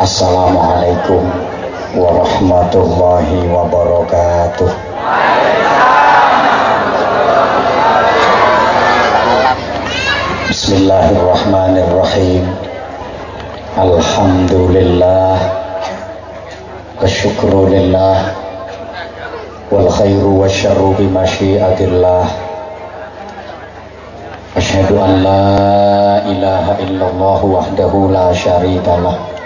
Assalamualaikum warahmatullahi wabarakatuh. Bismillahirrahmanirrahim. Alhamdulillah wa syukru wal khairu wa syarru bi masyiatillah. Asyhadu an la ilaha illallah wahdahu la syarika lah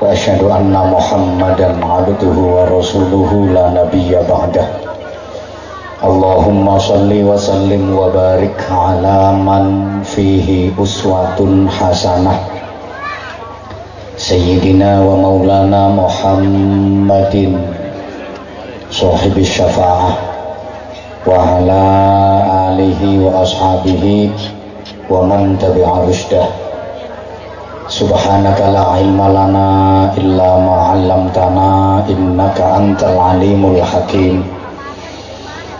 وأشهد أن محمدا عبده ورسوله لا نبي بعده اللهم صل وسلم وبارك على من فيه أسوة حسنة سيدنا ومولانا محمد صاحب الشفاعة وعلى آله وأصحابه ومن تبع رشده Subhanaka la ilma lana illa ma 'allamtana innaka antal alimul hakim.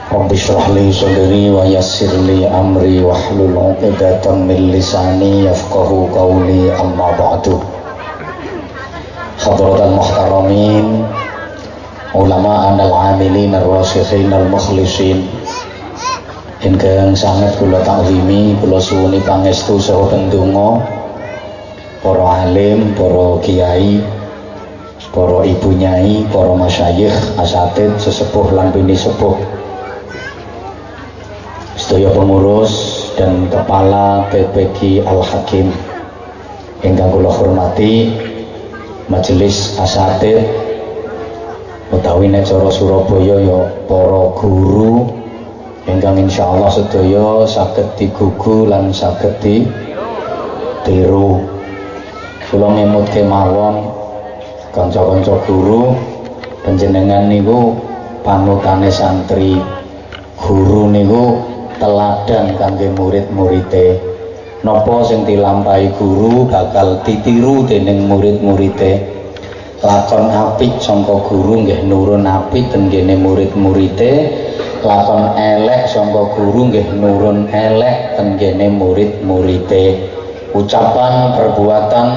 Rabbi shrah li sadri wa yassir li amri wahlul 'uqdatam min lisani yafqahu qawli amma ba'du. Hadratal muhtaramin ulama anal amilin ar-rasikhin al-mukhlisin ingkang sangat kula taklimi kula suwuni pangestu saha pendonga para alim, para kiai, para ibu nyai, para masyayikh, asatid, sesepuh lan bini sepuh. Sedaya pengurus dan kepala PPG Al-Hakim ingkang kula hormati majelis asatid utawi nek cara Surabaya ya para guru ingkang insyaallah sedaya saged digugu lan saged ditiru kula ngemutke mawon kanca-kanca guru panjenengan niku panutane santri guru niku teladan kangge murid-muride napa sing dilampahi guru bakal ditiru dening murid-muride lakon apik sangka guru nggih nurun apik ten kene murid-muride lakon elek sangka guru nggih nurun elek ten kene murid-muride ucapan perbuatan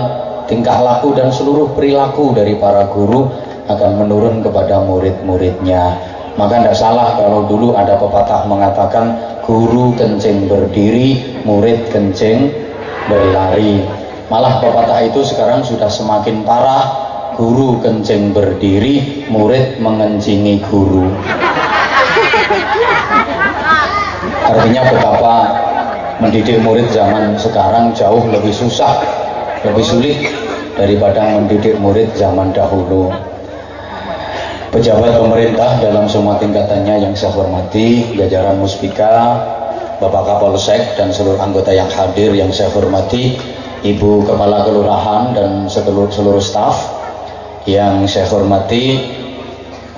tingkah laku dan seluruh perilaku dari para guru akan menurun kepada murid-muridnya. Maka tidak salah kalau dulu ada pepatah mengatakan guru kencing berdiri murid kencing berlari. Malah pepatah itu sekarang sudah semakin parah. Guru kencing berdiri murid mengencingi guru. Artinya betapa mendidik murid zaman sekarang jauh lebih susah lebih sulit daripada mendidik murid zaman dahulu. Pejabat pemerintah dalam semua tingkatannya yang saya hormati jajaran muspika Bapak Kapolsek dan seluruh anggota yang hadir yang saya hormati Ibu Kepala Kelurahan dan seluruh, seluruh staf yang saya hormati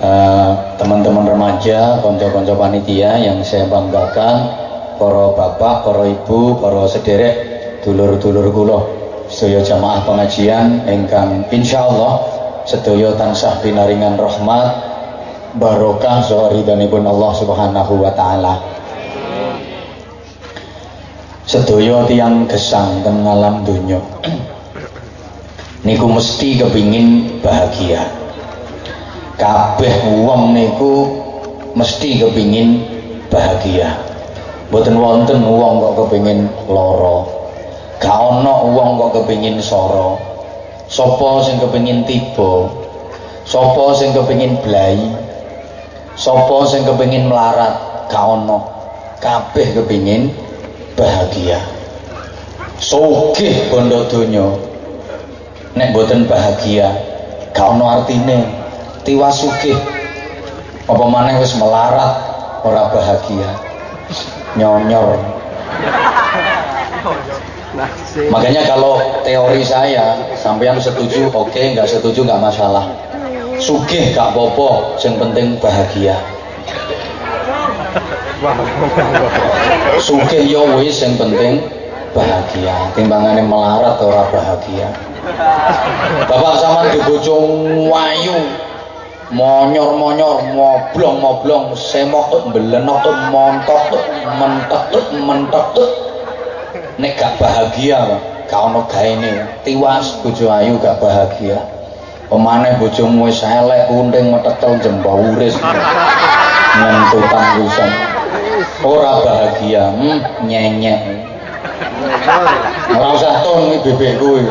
eh, teman-teman uh, remaja, konco-konco panitia yang saya banggakan para bapak, para ibu, para sederek, dulur-dulur kula sedaya jamaah pengajian ingkang insyaallah sedaya tansah pinaringan rahmat barokah saha ridhanipun Allah Subhanahu wa taala. Sedaya tiang gesang teng alam donya. niku mesti kepingin bahagia. Kabeh wong niku mesti kepingin bahagia. Boten wonten wong kok kepingin lara. gak ana wong kok kepengin soro sapa sing kepengin tiba? Sapa sing kepengin blai? Sapa sing kepengin melarat? Gak ana kabeh kepengin bahagia. Sugih bondo donya. Nek boten bahagia gak ana artine. Tiwas sugih. Apa maneh wis melarat ora bahagia nyonyor Makanya kalau teori saya, sampean setuju, oke, okay, nggak setuju nggak masalah. Sugih gak popo, yang penting bahagia. Sugih yo ya wis yang penting bahagia. Timbangannya melarat ora bahagia. Bapak sama di wayu, monyor-monyor, moblong-moblong, semok belenok montok mentok mentok nek gak bahagia gak ono gaene tiwas bojo ayu gak bahagia Pemane bojomu wis elek kunting metekel jembauris. Ngentutan pisan. Ora bahagia, hmm, nyenyek. Ora usah ton iki bebekku.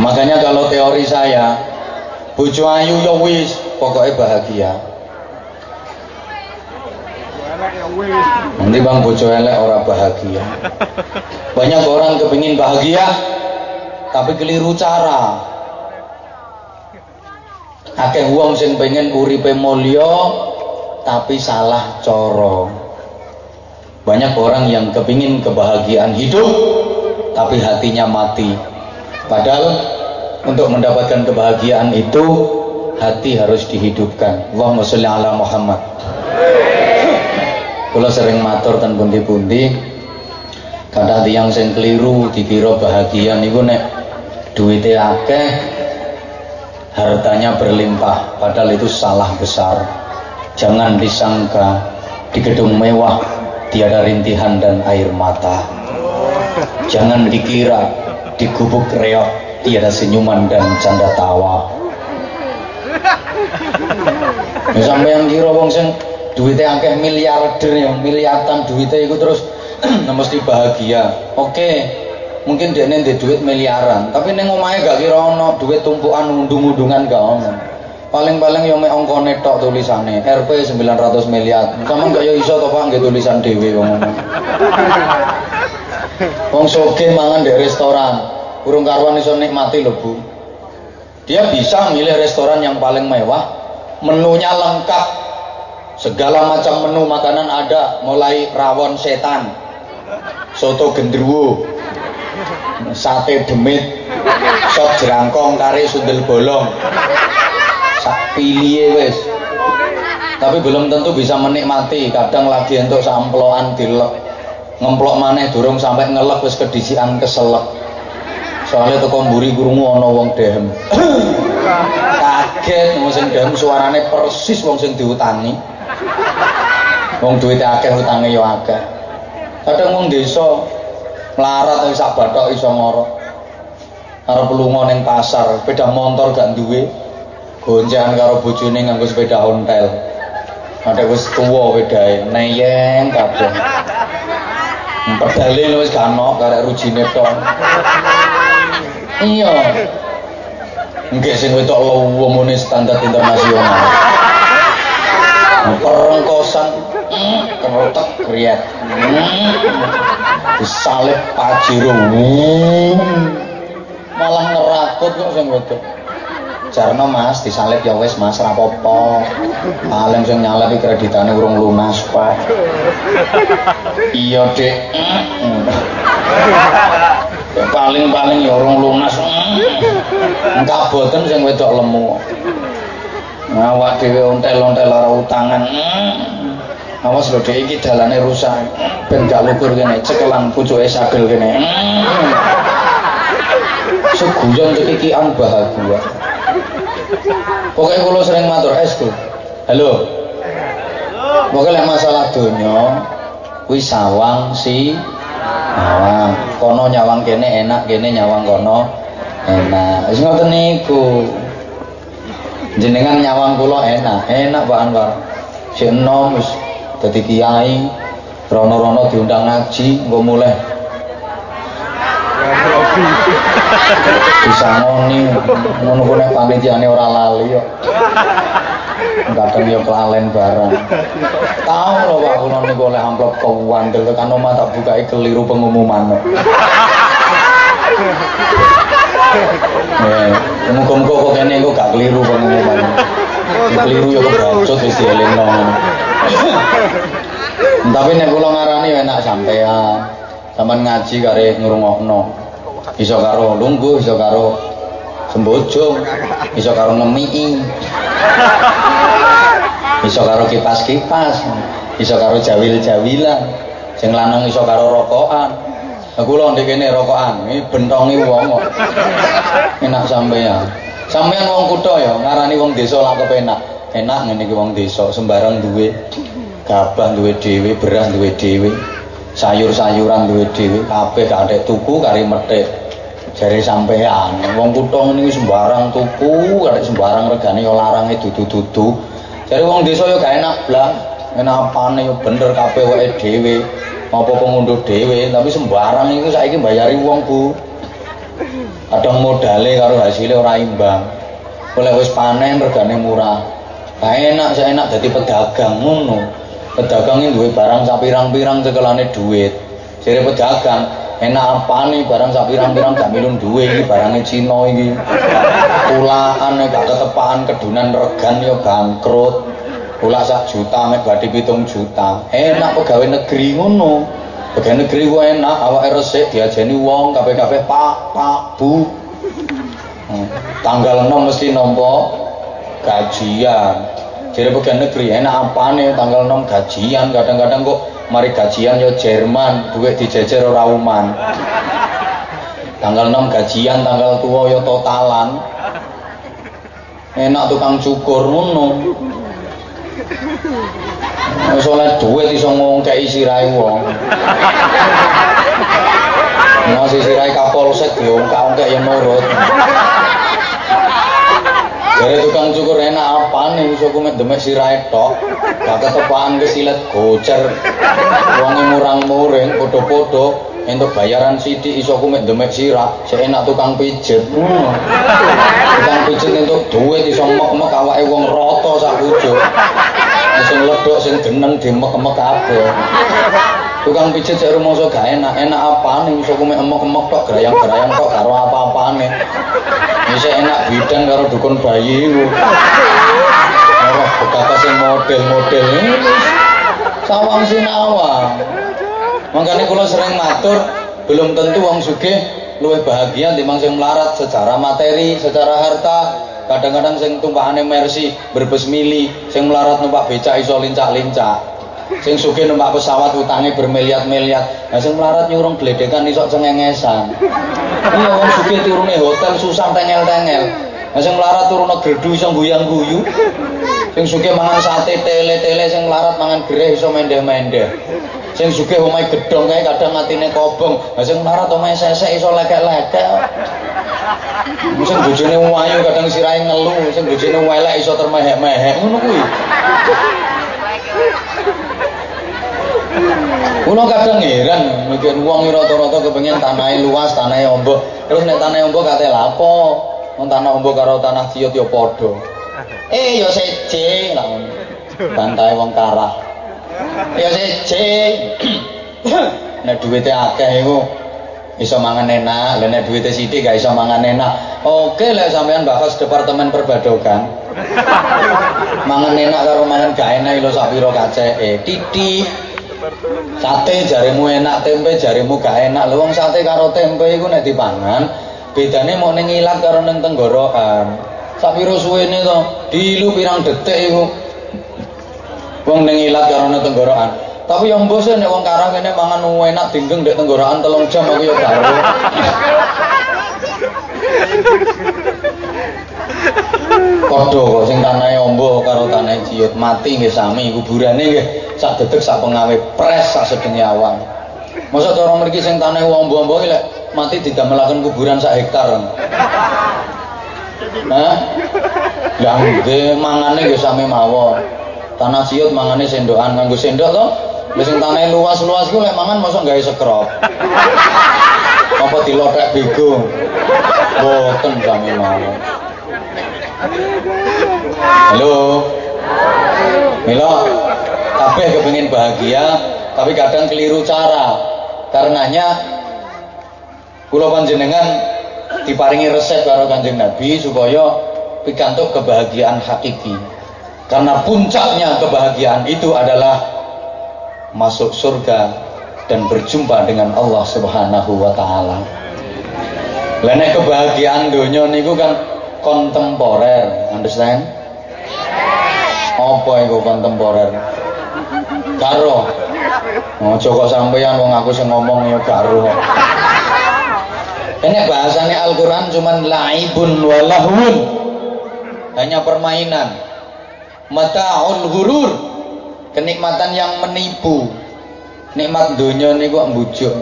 Makanya kalau teori saya, bojo ayu ya wis, pokoknya bahagia. Nanti bang bojo elek orang bahagia. Banyak orang kepingin bahagia, tapi keliru cara. Akeh wong sing pengen uripe mulya tapi salah coro. Banyak orang yang kepingin kebahagiaan hidup tapi hatinya mati. Padahal untuk mendapatkan kebahagiaan itu hati harus dihidupkan. Allahumma sholli ala Muhammad. Kula sering matur ten pundi-pundi kadang tiang sing keliru dikira bahagia niku nek duwite akeh hartanya berlimpah padahal itu salah besar. Jangan disangka di gedung mewah tiada rintihan dan air mata. Jangan dikira di gubuk reok tiada senyuman dan canda tawa. Ya yang kira wong sing duitnya akeh miliarder ya miliatan duitnya itu terus mesti bahagia oke okay. mungkin dia nanti duit miliaran tapi neng omahe gak kira ono duit tumpuan undung-undungan gak ono paling-paling yang mek angkane tok tulisane RP 900 miliar sama gak ya iso to Pak nggih tulisan dhewe wong ngono wong soge mangan di restoran burung karuan iso nikmati lho Bu dia bisa milih restoran yang paling mewah menunya lengkap Segala macam menu makanan ada, mulai rawon setan, soto gendruwo, sate demit, sop jerangkong, kari sundel bolong, sak pilih wes. Tapi belum tentu bisa menikmati. Kadang lagi untuk samploan dilek, ngemplok maneh durung sampai ngelek wis kedisian keselek. Soalnya teko mburi krungu ana wong dehem. Kaget wong sing dehem suarane persis wong sing diutangi. Wong duwite akeh utange ya akeh. Kadang wong desa melarat sak bathok iso ngorok. Arep lunga ning pasar, sepeda motor gak duwe. Goncengan karo bojone nganggo sepeda ontel. Ada wis tuwa wedahe, neyeng kabeh. Pedale wis gak ono karek rujine tok. Iya. Nggih sing wetok lowo muni standar internasional. Perengkosan hmm, kerotek kriat. Hmm, disalib pajero. Hmm, malah ngerakut kok sing wedok. Jarno mas disalib ya wis mas rapopo paling sing nyalip kreditane urung lunas pak. Iya dek paling-paling ya urung lunas. Engkau boten sing wedok lemu. Awak dhewe ontel-ontel lara utangan. Awas lho dhek iki dalane rusak. Ben gak lukur kene cekelan pucuke sagel kene. Hmm. seguyon cekikian bahagia. Pokoknya kalau sering matur es tuh halo. Pokoknya masalah donya kuwi sawang si nyawang kono nyawang kene enak kene nyawang kono enak. Wis ngoten niku. Jenengan nyawang kula enak enak Pak Anwar. Si enom wis dadi kiai rono-rono diundang ngaji engko mulai disangoni ngono ku nek panitiane ora lali kok kadang ya kelalen barang tahu lho Pak kula niku oleh amplop kewandel tekan omah tak bukai keliru pengumuman Ya, muga-muga kok kene engko gak keliru pengumuman. Keliru ya kebacut wis dielingno. Tapi nek kula ngarani enak sampean. Sampeyan ngaji kare ngrungokno. Iso karo lungguh, iso karo sembojo, iso karo ngemiki. Iso karo kipas-kipas, iso karo jawil-jawilan. Sing lanang iso karo rokokan. Aku lho ndek kene rokokan, iki bentongi wong kok. Enak sampean. Sampean wong kutha ya, ngarani wong desa lak kepenak. Enak ngene iki wong desa, sembarang duwe gabah duwe dhewe, beras duwe dhewe, sayur-sayuran duwe dhewe, kabeh gak tuku kari methek. Jare sampean wong kutha ini sembarang tuku kadek sembarang regane yo larange dudu-dudu. Jare wong desa yo gak enak blas enak apane yo bener kabeh wae dhewe apa pengunduh dhewe tapi sembarang iku saiki bayari wong Bu. Kadang modale karo hasilnya ora imbang. Oleh wis panen regane murah. Gak enak saya enak jadi pedagang ngono. Pedagang ini duwe barang sapirang-pirang cekelane duit. Jadi pedagang enak apa nih barang sak pirang-pirang gak milun duwe iki barangnya Cina iki. Pulaan gak ketepaan kedunan regan yo bangkrut. Pula sak juta mek badhe pitung juta. Enak pegawai negeri ngono. Pegawai negeri ku enak awake resik diajeni wong kabeh-kabeh Pak Pak Bu. Hmm. tanggal 6 mesti nompo gajian jadi pegawai negeri enak apa nih tanggal 6 gajian kadang-kadang kok mari gajian yo Jerman duit dijejer ora uman. Tanggal 6 gajian tanggal tua yo totalan. Enak tukang cukur ngono. Oleh duit iso ngongkeki sirahe wong. Masih sirai kapolsek diongkak-ongkak yang nurut dari tukang cukur enak apa nih iso ku mek demek sirahe tok. Gak ketepaan kesilet gocer. Wonge murang-muring padha-padha entuk bayaran sithik iso ku mek demek sirah, enak tukang pijet. Tukang pijet entuk duit iso mek-mek awake wong rata sak ujug. Sing ledok sing geneng dimek-mek kabeh. Tukang pijet cek rumangsa gak enak, enak apane iso ku mek emek-emek tok, grayang-grayang tok karo apa-apane. Bisa enak bidang karo dukun bayi iku. Ora betapa sing model-model sawang sinawang. Makanya kula sering matur belum tentu wong sugih luwih bahagia timbang sing melarat secara materi, secara harta. Kadang-kadang sing tumpakane Mercy berbes mili, sing melarat numpak becak iso lincak-lincak. Sing sugih numpak pesawat utange bermiliat-miliat. Lah sing melarat nyurung gledekan iso cengengesan. Iya wong sugih turune hotel susah tengel-tengel. Lah sing melarat turune gerdu iso guyang-guyu. Sing sugih mangan sate tele-tele sing melarat mangan gereh iso mendeh-mendeh. Sing sugih omahe gedhong kae kadang atine kobong. Lah sing melarat omahe sesek iso lekek-lekek. Sing bojone wayu kadang sirahe ngelu, sing bojone welek iso termehek-mehek ngono kuwi. Kulo kadang heran mikir wong rata-rata kepengin tanahe luas, tanahe ombo. Terus nek tanahe ombo kate lapo? Wong tanah ombo karo tanah ciut ya padha. Eh ya seje lah. Bantahe wong karah. Ya seje. nek duwite akeh iku iso mangan enak, lha nek duwite sithik gak iso mangan enak. Oke lek sampean bahas departemen perbadogan. mangan enak karo mangan gak enak lho sak pira kaceke. Titik Sate jarimu enak, tempe jarimu gak enak. Lho wong sate karo tempe iku nek dipangan, bedane mau ning ilat karo ning tenggorokan. Sak pira suwene to? Dilu pirang detik iku. Wong ning ilat karo ning tenggorokan. Tapi yang bosen nek wong karang kene mangan enak dinggeng dek tenggorokan telung jam aku ya karo. Padha kok sing tanahe ombo karo tanahe ciut mati nggih sami kuburane nggih sak dedek sak pengawe pres sak sedenge awan. Masa cara mriki sing tanahe ombo-ombo iki lek mati didamelaken kuburan sak hektar. Hah? Lah nggih mangane nggih sami mawon. Tanah ciut mangane sendokan nganggo sendok to. Lah sing tanahe luas-luas ku lek mangan mosok gawe sekrop. Apa dilotek bego? Boten sami mawon. Halo. Milo, kabeh kepengin bahagia, tapi kadang keliru cara. Karenanya kula panjenengan diparingi resep karo Kanjeng Nabi supaya pikantuk kebahagiaan hakiki. Karena puncaknya kebahagiaan itu adalah masuk surga dan berjumpa dengan Allah Subhanahu wa taala. Lah kebahagiaan dunia niku kan kontemporer, understand? Apa itu kontemporer? Karo. Oh, kok sampeyan wong aku sing ngomong ya karo. Ini bahasanya Al-Quran cuman laibun walahun Hanya permainan Mata'ul hurur Kenikmatan yang menipu Nikmat dunia ini kok bujuk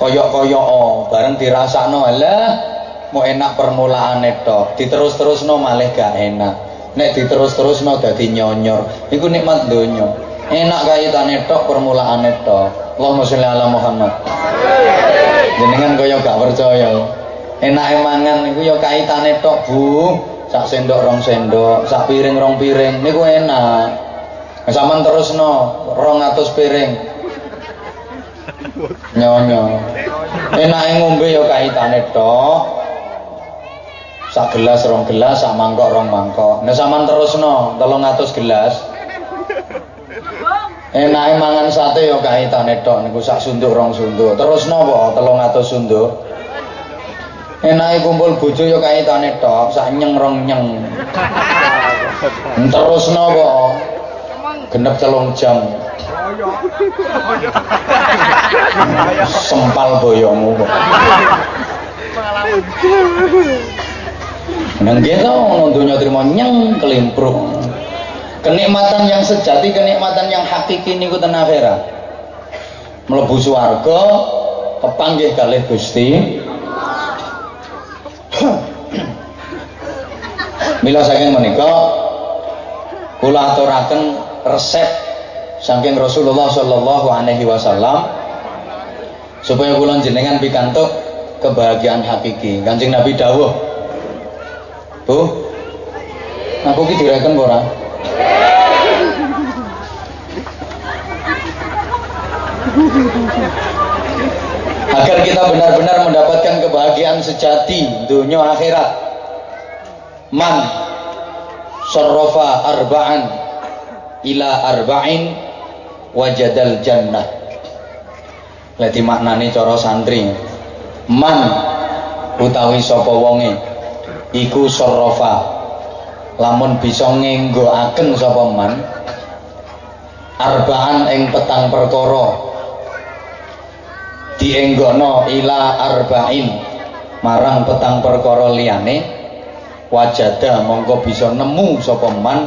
koyok-koyok oh, bareng dirasakno lah mau enak permulaan tok. Diterus-terusno malah gak enak. Nek diterus-terusno dadi nyonyor. Iku nikmat donya. Enak kaitane tok permulaan tok. Allahumma sholli ala Muhammad. Jenengan kaya gak percaya. Enak mangan iku ya kaitane tok Bu. Sak sendok rong sendok. Sak piring rong piring. Niku enak. Sampean terusno 200 piring. Nyonyo enake ngombe ya kaitane tok sak gelas rong gelas sak mangkok rong mangkok. Nah sampean terusno 300 gelas. Enake mangan sate ya kaitane tok niku sak sunduk rong sunduk. Terusno apa 300 sunduk. Enake kumpul bojo ya kaitane tok sak nyeng rong nyeng. Terusno apa genep celung jam. Sempal boyomu pengalaman Nang kita ngono donya trimo nyeng kelimpruk. Kenikmatan yang sejati, kenikmatan yang hakiki niku ten akhirat. Mlebu swarga kepanggih kalih Gusti. Mila saking menika kula aturaken resep saking Rasulullah sallallahu alaihi wasallam supaya kula jenengan pikantuk kebahagiaan hakiki. Kanjeng Nabi dawuh Bu. Aku ki direken ora? Agar kita benar-benar mendapatkan kebahagiaan sejati dunia akhirat. Man sarrafa arba'an ila arba'in wajadal jannah. Lati maknane cara santri. Man utawi sapa wonge iku sorofa lamun bisa ngenggoaken sapa man arbaan ing petang perkara. Dienggono ila arba'in marang petang perkara liyane. Wajada mongko bisa nemu sapa man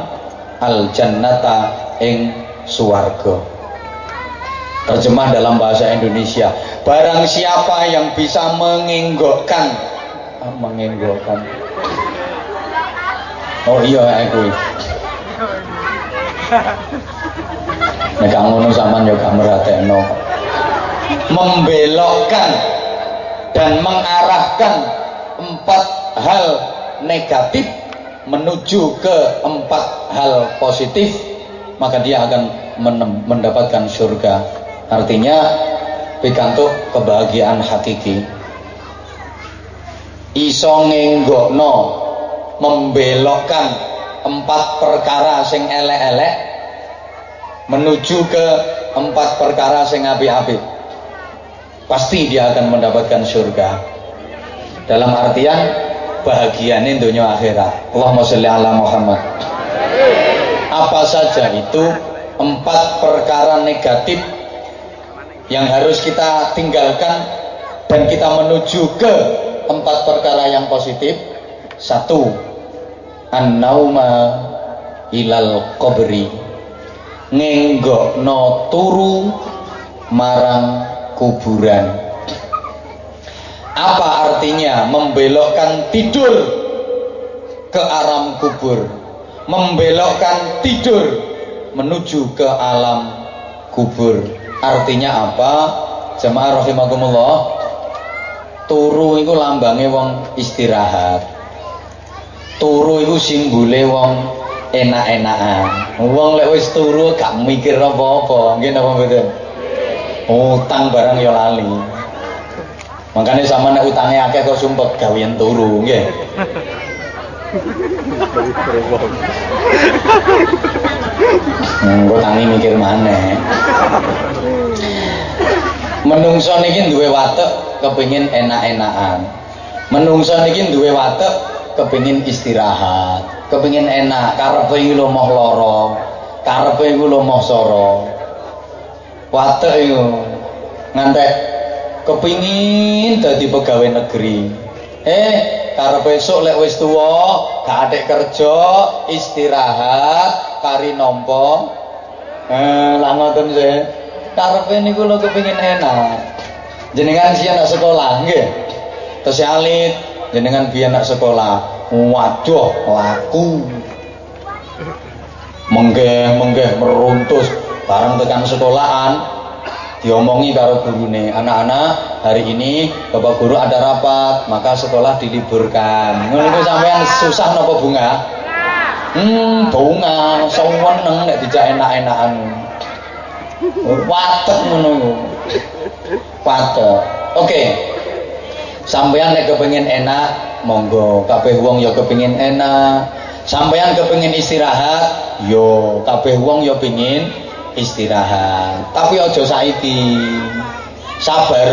al jannata ing suwarga terjemah dalam bahasa Indonesia barang siapa yang bisa mengenggokkan mengenggokkan Oh iya aku. Nek gak ngono sampean yo gak meratekno. Membelokkan dan mengarahkan empat hal negatif menuju ke empat hal positif maka dia akan mendapatkan surga artinya pikantuk kebahagiaan hakiki iso ngenggokno membelokkan empat perkara sing elek-elek menuju ke empat perkara sing api-api pasti dia akan mendapatkan surga. Dalam artian bahagianya dunia akhirat. Allahumma sholli ala Muhammad. Apa saja itu empat perkara negatif yang harus kita tinggalkan dan kita menuju ke empat perkara yang positif. Satu an-nauma ilal qabri. Ngenggokno turu marang kuburan. Apa artinya membelokkan tidur ke alam kubur? Membelokkan tidur menuju ke alam kubur. Artinya apa? Jemaah rahimakumullah turu itu lambangnya wong istirahat. Turu iku simbole wong enak-enakan. Wong lek wis turu gak mikir apa-apa. Nggih napa mboten? Utang barang ya lali. Makanya sama nek utange akeh kok sumpek gawean turu nggih. Engko tangi mikir maneh. Menungso niki duwe watek kepengin enak-enakan. Menungso niki duwe watek kepingin istirahat. Kepingin enak karepe iki lho moh lara karepe iku lho moh soro watek iku ngantek kepingin dadi pegawai negeri. Eh karepe esuk lek wis tuwa gak adek kerja istirahat kari nampa. Eh lah ngoten sih. Karepe niku lho kepingin enak jenengan sih anak sekolah nggih. Terus alit jenengan biar anak sekolah. Waduh laku. Menggeh menggeh meruntus. Bareng tekan sekolahan. Diomongi karo gurune anak-anak hari ini bapak guru ada rapat maka sekolah diliburkan. Ngono sampean susah nopo bunga? Hmm bunga seneng nek dijak enak-enakan. Watek ngono Watek. Oke. Sampeyan nek kepengin enak, monggo. Kabeh wong ya kepengin enak. Sampeyan kepengin istirahat, yo kabeh wong ya pengin istirahat. Tapi aja saiki. Sabar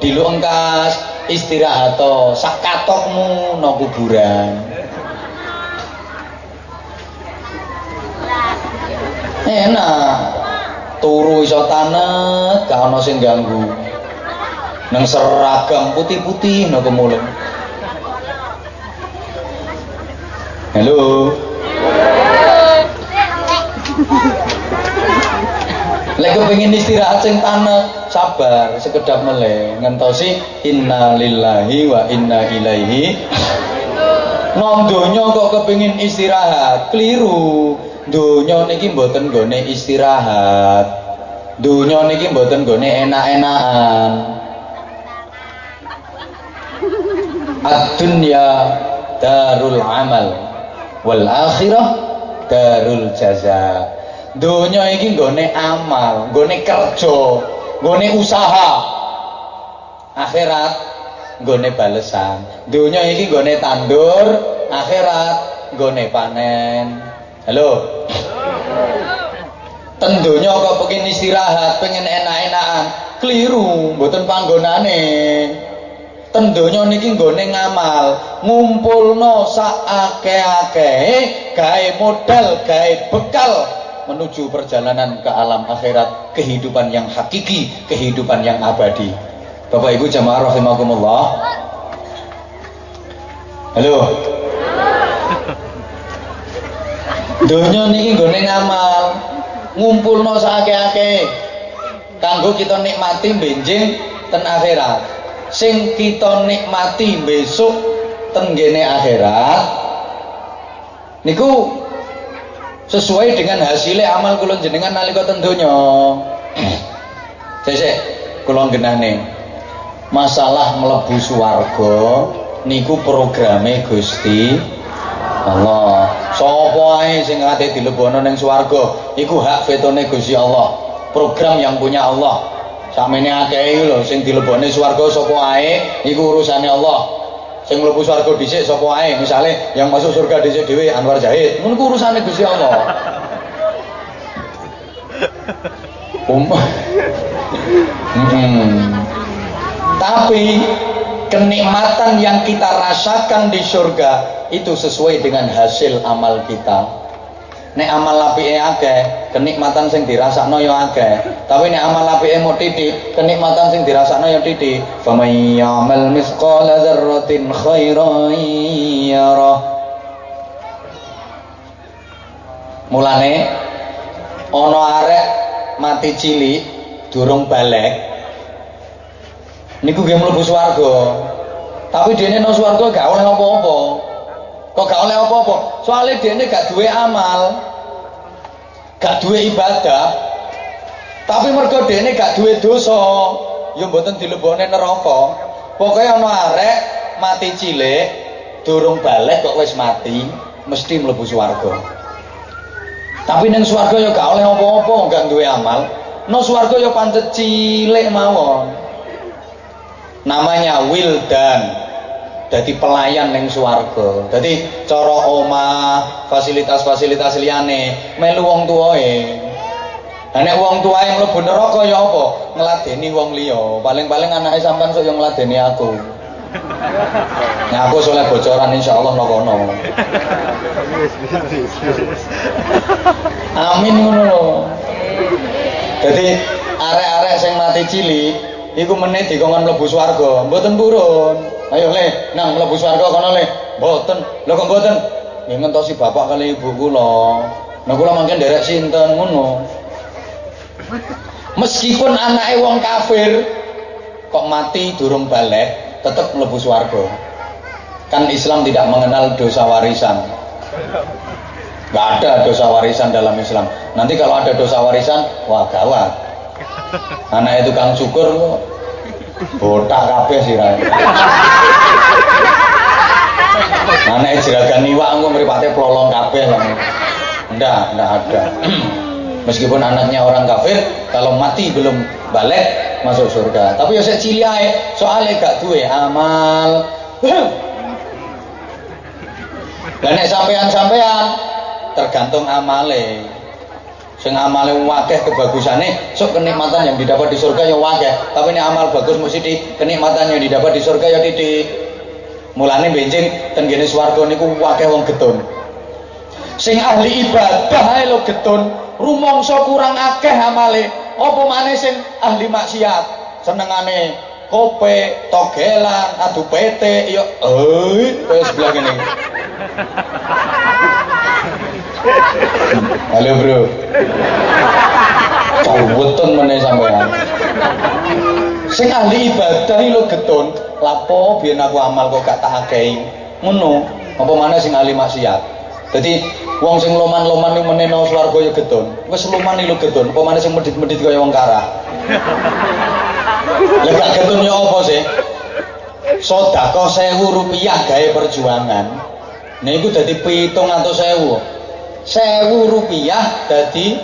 dilu engkas, istirahat sak katokmu no kuburan. Enak turu iso tanet gak ana sing ganggu nang seragam putih-putih no kemulung halo Lek kepengin istirahat sing tanet, sabar sekedap meleh ngentosi inna lillahi wa inna ilaihi. Nom kok kepengin istirahat, keliru. Dunya niki mboten gone istirahat. Dunya niki mboten gone enak-enakan. Ad-dunya darul amal wal akhirah darul jaza. Dunya iki nggone amal, nggone kerja, nggone usaha. Akhirat nggone balesan. Dunya iki nggone tandur, akhirat nggone panen. Halo. Tentunya kok pengen istirahat, pengen enak-enakan, keliru, mboten panggonane. Tentunya niki nggone ngamal, ngumpulno sak akeh-akehe gawe modal, gawe bekal menuju perjalanan ke alam akhirat, kehidupan yang hakiki, kehidupan yang abadi. Bapak Ibu jamaah rahimakumullah. Halo. Donya niki nggone ngamal, ngumpulno sakake-ake. Kanggo kita nikmati benjing ten akhirat. Sing kita nikmati besok ten gene akhirat niku sesuai dengan hasilnya amal kula jenengan nalika ten donya. Sesek kula genahne. Masalah mlebu swarga niku programe Gusti Allah. Sapa ae sing ate dilebono ning swarga, iku hak vetone Gusti Allah. Program yang punya Allah. Samene akeh lho sing dilebone swarga sapa ae, iku urusane Allah. Sing mlebu swarga dhisik sapa ae, misale yang masuk surga dhisik dhewe Anwar Zahid. Ngono ku urusane Gusti Allah. Um. hmm. Tapi kenikmatan yang kita rasakan di surga itu sesuai dengan hasil amal kita. Nek amal apike akeh kenikmatan sing dirasakno ya akeh. Tapi nek amal apike mau titik kenikmatan sing dirasakno ya titik. May ya'mal misqala dzarratin mulane ana arek mati cilik durung balik niku nggih mlebu swarga tapi dene nang swarga gak oleh apa-apa Kok gak oleh apa-apa? Dia ini gak duwe amal. Gak duwe ibadah. Tapi mergo ini gak duwe dosa. Ya mboten dilebone neraka. Pokoknya ana arek mati cilik, durung balik kok wis mati, mesti mlebu swarga. Tapi ning swarga ya gak oleh apa-apa, gak duwe amal. No swarga ya pancet cilik mawon. Namanya wildan jadi pelayan neng swarga. Jadi cara omah, fasilitas-fasilitas liyane melu wong tuwae. Lah nek wong tuwae mlebu neraka ya apa? Ngladeni wong liya. Paling-paling anake sampean sok yo ngladeni aku. Nah aku soleh bocoran insyaallah no kono. Amin ngono Jadi arek-arek sing mati cilik iku meneh dikongkon mlebu swarga, mboten purun. Ayo le, nang mlebu swarga kono le. Mboten. Lho kok mboten? Ya ngentosi bapak kali ibu kula. Nah kula mangke nderek sinten ngono. Meskipun anake wong kafir, kok mati durung balik tetap mlebu swarga kan Islam tidak mengenal dosa warisan nggak ada dosa warisan dalam Islam nanti kalau ada dosa warisan wah gawat anak itu kang syukur botak kabeh sih anak jeragan iwak engko mripate plolong kabeh ndak ndak ada. Meskipun anaknya orang kafir kalau mati belum balik masuk surga. Tapi ya saya cili ae soalnya gak duwe amal. Dan sampean-sampean tergantung amale sing amale wakeh kebagusane sok kenikmatan yang didapat di surga ya wakeh. Tapi ini amal bagus mesti di kenikmatan yang didapat di surga ya titik. Mulane benjing ten gene swarga niku wakeh wong getun. Sing ahli ibadah ae lo getun rumangsa kurang akeh amale. Apa maneh sing ahli maksiat? Senengane kope togelan adu pete yo eh kaya sebelah gini halo bro kawutan meneh sampean sing ahli ibadah lo getun lapo biyen aku amal kok gak tak akehi ngono apa maneh sing ahli maksiat jadi wong sing loman-loman ning meneno swarga ya gedon. Wis loman lho gedon, apa maneh sing medit-medit kaya wong kara. Lah gak ya apa sih? Sedekah 1000 rupiah gawe perjuangan. Niku dadi 700.000. 1000 rupiah dadi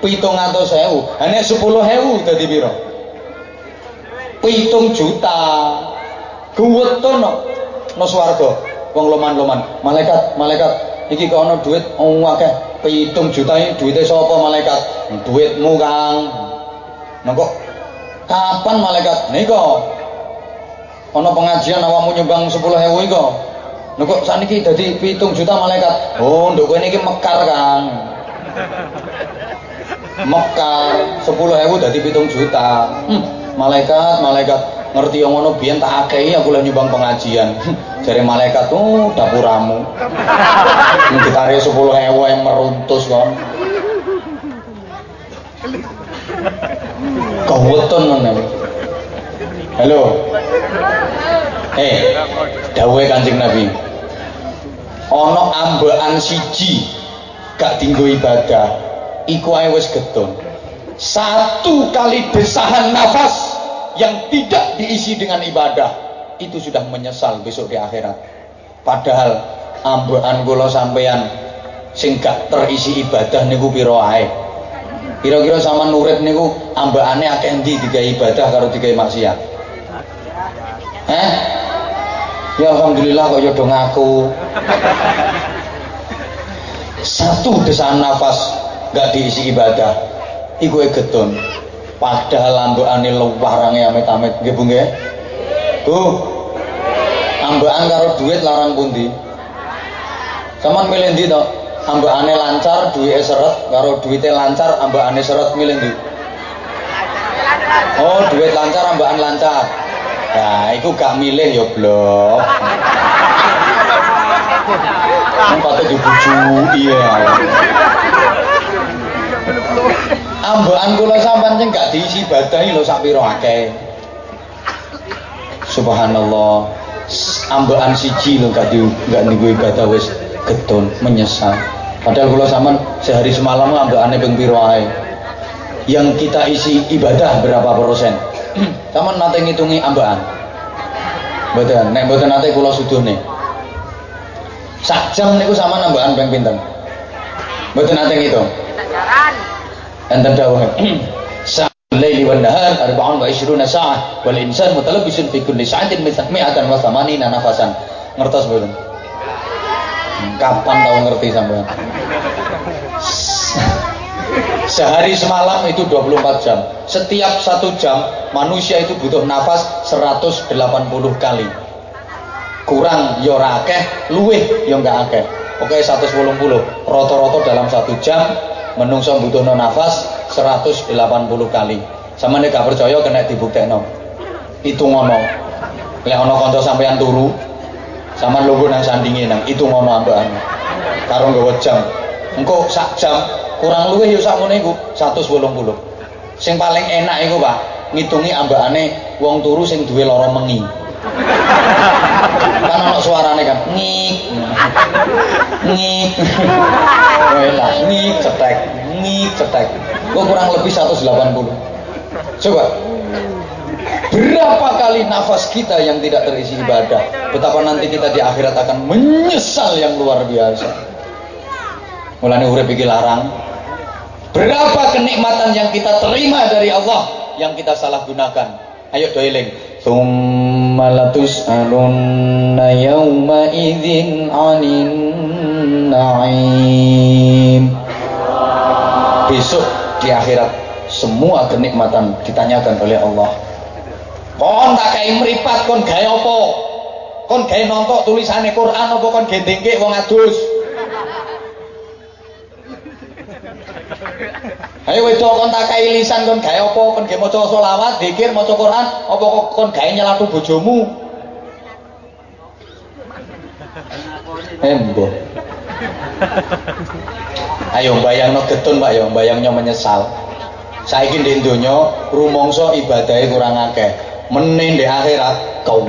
700.000. Ha nek 10.000 dadi piro? 7 juta. Guweton no, no swarga. Wong loman-loman, malaikat, malaikat. Iki kok ana duit? Oh, akeh. Pitung juta ini duitnya sapa malaikat? Duitmu Kang. Nengko kapan malaikat? Nika ana pengajian awakmu nyumbang 10.000 iko nengko saniki dadi pitung juta malaikat? Oh nduk kowe niki mekar Kang. Mekar 10.000 dadi pitung juta. Hmm, malaikat malaikat. Ngerti yang ngono biyen tak akei aku lagi nyumbang pengajian. Dari malaikat tuh oh, dapuramu ditarik sepuluh hewa yang meruntus kan keweton mana halo? Eh dawe kancing nabi ono ambaan siji gak tinggu ibadah. Iku ae wis getun satu kali desahan nafas yang tidak diisi dengan ibadah itu sudah menyesal besok di akhirat. Padahal ambekan kula sampeyan sing gak terisi ibadah niku pira ae? Kira-kira sama nurit niku ambekane akeh endi digawe ibadah karo digawe maksiat? Eh ya alhamdulillah kok yo ngaku. Satu desahan nafas gak diisi ibadah. Iku e getun padahal ambekane luwarange amit-amit. Nggih Bu nggih. Bu. Ambekan karo duit larang pundi? Saman milih ndi to? Ambekane lancar duwike seret. Karo duwite lancar ambekane seret milih ndi? Oh duit lancar ambekan lancar Nah, itu gak milih ya blok. Ini patut dibujuk, iya. Ambekan kula sampean sing gak diisi badahi lho sak pira akeh. Subhanallah. Ambekan siji lho gak di gak niku ibadah wis getun menyesal. Padahal kula sampean sehari semalam ambekane ping pira yang kita isi ibadah berapa persen sampean nate ngitungi ambekan mboten nek mboten nate kula suduhne. Sak jam niku sama ambekan ping pinten? Mboten nate ngitung? Enten dawuh. Laili wan nahar arba'un wa ishruna sa'ah wal insan mutalabbisun fi kulli sa'atin mi'atan wa thamanina nafasan. Ngertos mboten? Hmm, kapan tahu ngerti sampean? Sehari semalam itu 24 jam setiap satu jam manusia itu butuh nafas 180 kali. Kurang yo ya akeh. Luwih yo ya enggak akeh. Oke 180 roto-roto dalam satu jam menungso butuhno nafas 180 kali. Sama nek gak percaya kena dibuktekno. Itu ngono. Lek ana kanca sampean turu sama lungguh nang sandinge nang itu ngono ambekan karo nggawa jam. Engko sak jam kurang luwih ya sak ngene iku 180 sing paling enak iku Pak ngitungi ambakane wong turu sing duwe lara mengi. Kan ana suarane kan ngik ngik elah ngik cetek. Ngik cetek. Kok kurang lebih 180 coba. Berapa kali nafas kita yang tidak terisi ibadah Betapa nanti kita di akhirat akan menyesal yang luar biasa. Mulanya urip iki larang Berapa kenikmatan yang kita terima dari Allah Yang kita salah gunakan? Ayo doiling. Thumma latus'alunna yawma idhin anin na'im. Besok di akhirat semua kenikmatan ditanyakan oleh Allah. Kon tak kayak meripat kon gawe apa? Kon gawe nontok tulisannya Quran apa kon gendengke wong adus Ayo wedok kon tak kai lisan kon gawe apa? Kon gawe maca selawat zikir maca Quran apa kon gawe nyelatu bojomu? Embo Ayo bayangno getun Pak ya bayangnya menyesal. Saiki ndek donya rumangsa ibadahe kurang akeh. Meneh ndek akhirat kau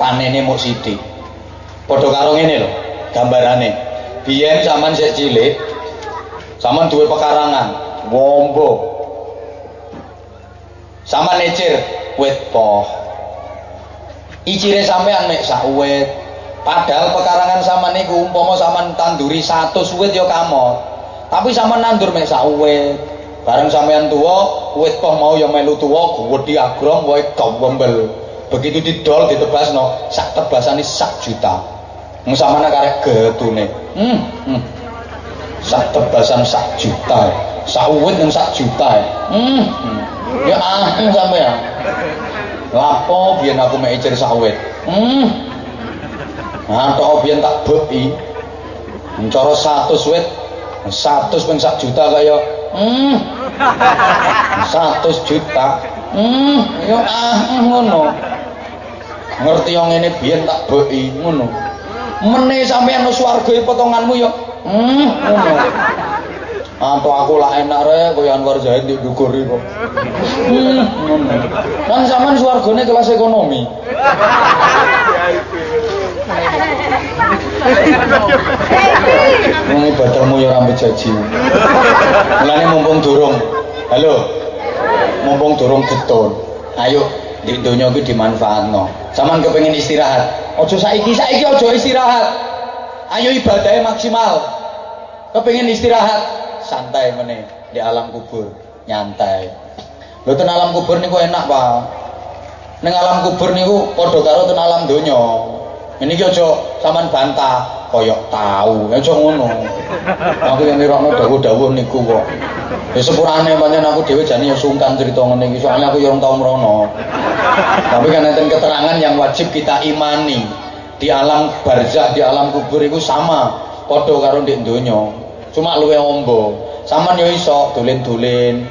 panene muk sithik. Padha karo ngene lho gambarane. Biyen zaman sik cilik zaman duwe pekarangan wombo sama necir wit poh icire sampean mek sak wit padahal pekarangan sama niku umpama sampean tanduri 100 wit ya kamot tapi sama nandur mek sak wit Bareng sampean tua, wit toh mau yang melu tua, gede agrong, wae kawembel. Begitu didol ditebasno, sak tebasane sak juta. Musamana karek getune. Hmm, hmm. sak tebasan sak juta sak uwit yang sak juta hmm. ya ah sampe ya lapo biar aku mengecer sak uwit hmm. atau biar tak bei mencoro satu uwit satu pun sak juta kaya hmm. satu juta hmm. ya ah ngono ngerti yang ini biar tak bei ngono meneh sampeyan yang suarga potonganmu yuk ya. Hmm Atau aku lah enak re, kaya Anwar Zahid di dukur kok. Hmm. Kan sampean swargane kelas ekonomi. Wong ibadahmu ya rambut jaji. Mulane mumpung durung. Halo. Mumpung durung getun. Ayo di donya iki dimanfaatno. Saman kepengin istirahat. Ojo saiki, saiki ojo istirahat. Ayo ibadahnya maksimal. Kepengin istirahat, santai meneh di alam kubur, nyantai. Lho ten alam kubur niku enak, Pak. Ning alam kubur niku padha karo ten alam donya. Ini ki aja sampean bantah koyok tahu, aja ngono. Aku yang nirokno dawuh-dawuh niku kok. Ya sepurane pancen aku dhewe jane ya sungkan cerita iki, soalnya aku ya ora tau. Tapi kan enten keterangan yang wajib kita imani. Di alam barzah, di alam kubur itu sama, padha karo ndek donya. Cuma luwe ombo. Saman yo iso dolen-dolen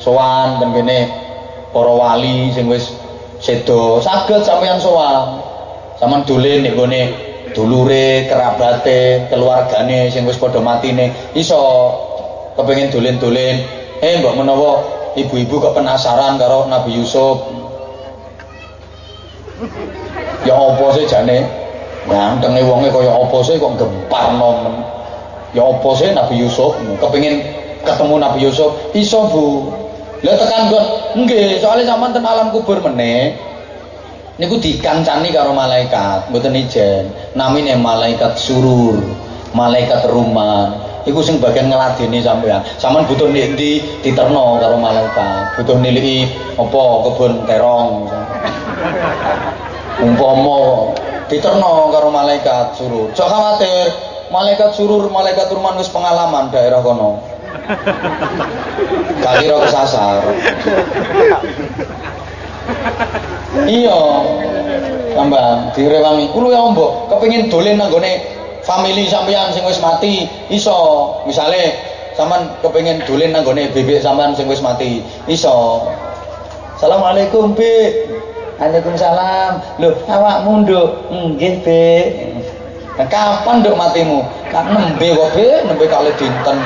sowan ben kene para wali sing wis sedo saged sampeyan sowan. Saman dolen nek gone dulure, kerabate, keluargane sing wis padha matine iso kepengin dolen-dolen. Eh mbok menawa ibu-ibu kok penasaran karo Nabi Yusuf. Ya apa sih jane? Ngantenge wonge kaya apa sih? Kok gemparno men. Ya apa sih Nabi Yusuf? Kepengin ketemu Nabi Yusuf, iso Bu. Lah tekan kon, nggih, soalnya sampean ten alam kubur meneh. niku dikancani karo malaikat. Mboten ijen. Namine malaikat surur malaikat rumah iku sing bagian ngeladeni sampean. Sampean butuh ndi diterno karo malaikat. Butuh niliki apa? Kebun terong. Umpama diterno karo malaikat surur cok khawatir malaikat surur malaikat rumah wis pengalaman daerah kono. Kira kesasar. Iya. Tambah direwangi. Kulo ya mbok kepengin dolen nang gone family sampean sing wis mati. Iso misale sampean kepengin dolen nang gone bebek sampean sing wis mati. Iso. Assalamualaikum Bi Waalaikumsalam lho awakmu nduk nggih Bi Nah, kapan nduk matimu? Kan nembe kok Bi, nembe kali dinten.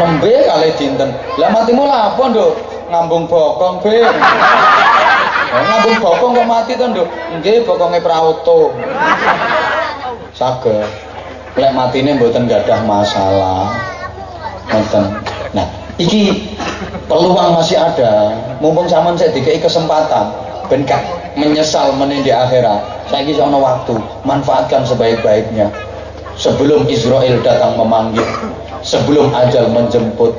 nembe kali dinten. Lah matimu lah apa nduk? ngambung bokong, Be. Oh, ngambung bokong kok mati to, Nduk? Nggih, bokonge prauto. Saged. Lek matine mboten gadah masalah. Ngoten. Nah, iki peluang masih ada. Mumpung sampean saya dikei kesempatan ben menyesal meneh di akhirat. Saiki ono waktu, manfaatkan sebaik-baiknya. Sebelum Israel datang memanggil, sebelum ajal menjemput.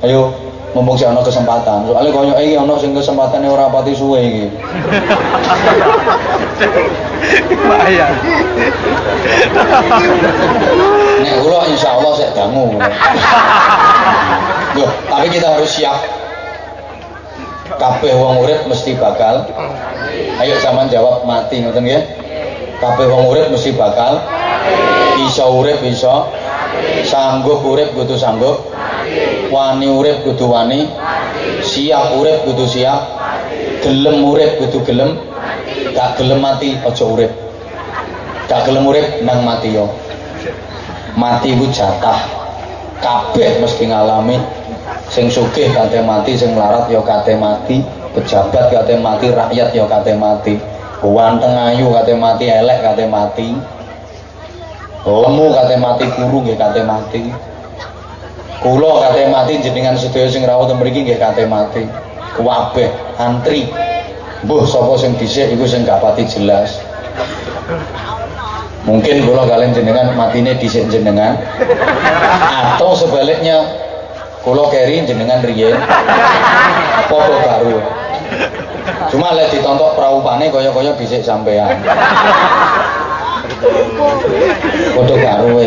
Ayo mumpung ono kesempatan. Soalnya koyo iki ono sing kesempatane ora pati suwe iki. Bahaya. Nek kula insyaallah saya dangu. Loh, tapi kita harus siap. Kabeh wong urip mesti bakal. Ayo zaman jawab mati ngoten nggih. Kabeh wong urip mesti bakal. Iso urip iso. Sanggup urip kudu sanggup wani urip kudu wani siap urip kudu siap gelem urip kudu gelem gak gelem mati aja urip gak gelem urip nang mati yo mati ku jatah kabeh mesti ngalami sing sugih kate mati sing larat yo kate mati pejabat kate mati rakyat yo kate mati ganteng ayu kate mati elek kate mati lemu kate mati kuru nggih kate mati Kula kate mati jenengan sedaya sing rawuh mriki nggih kate mati. Kabeh antri. Mbuh sapa sing dhisik iku sing gak pati jelas. Mungkin kula kalian jenengan matine dhisik jenengan. Atau sebaliknya kula keri jenengan riyen. Padha karo. Cuma lek ditontok praupane kaya-kaya dhisik sampean. Padha karo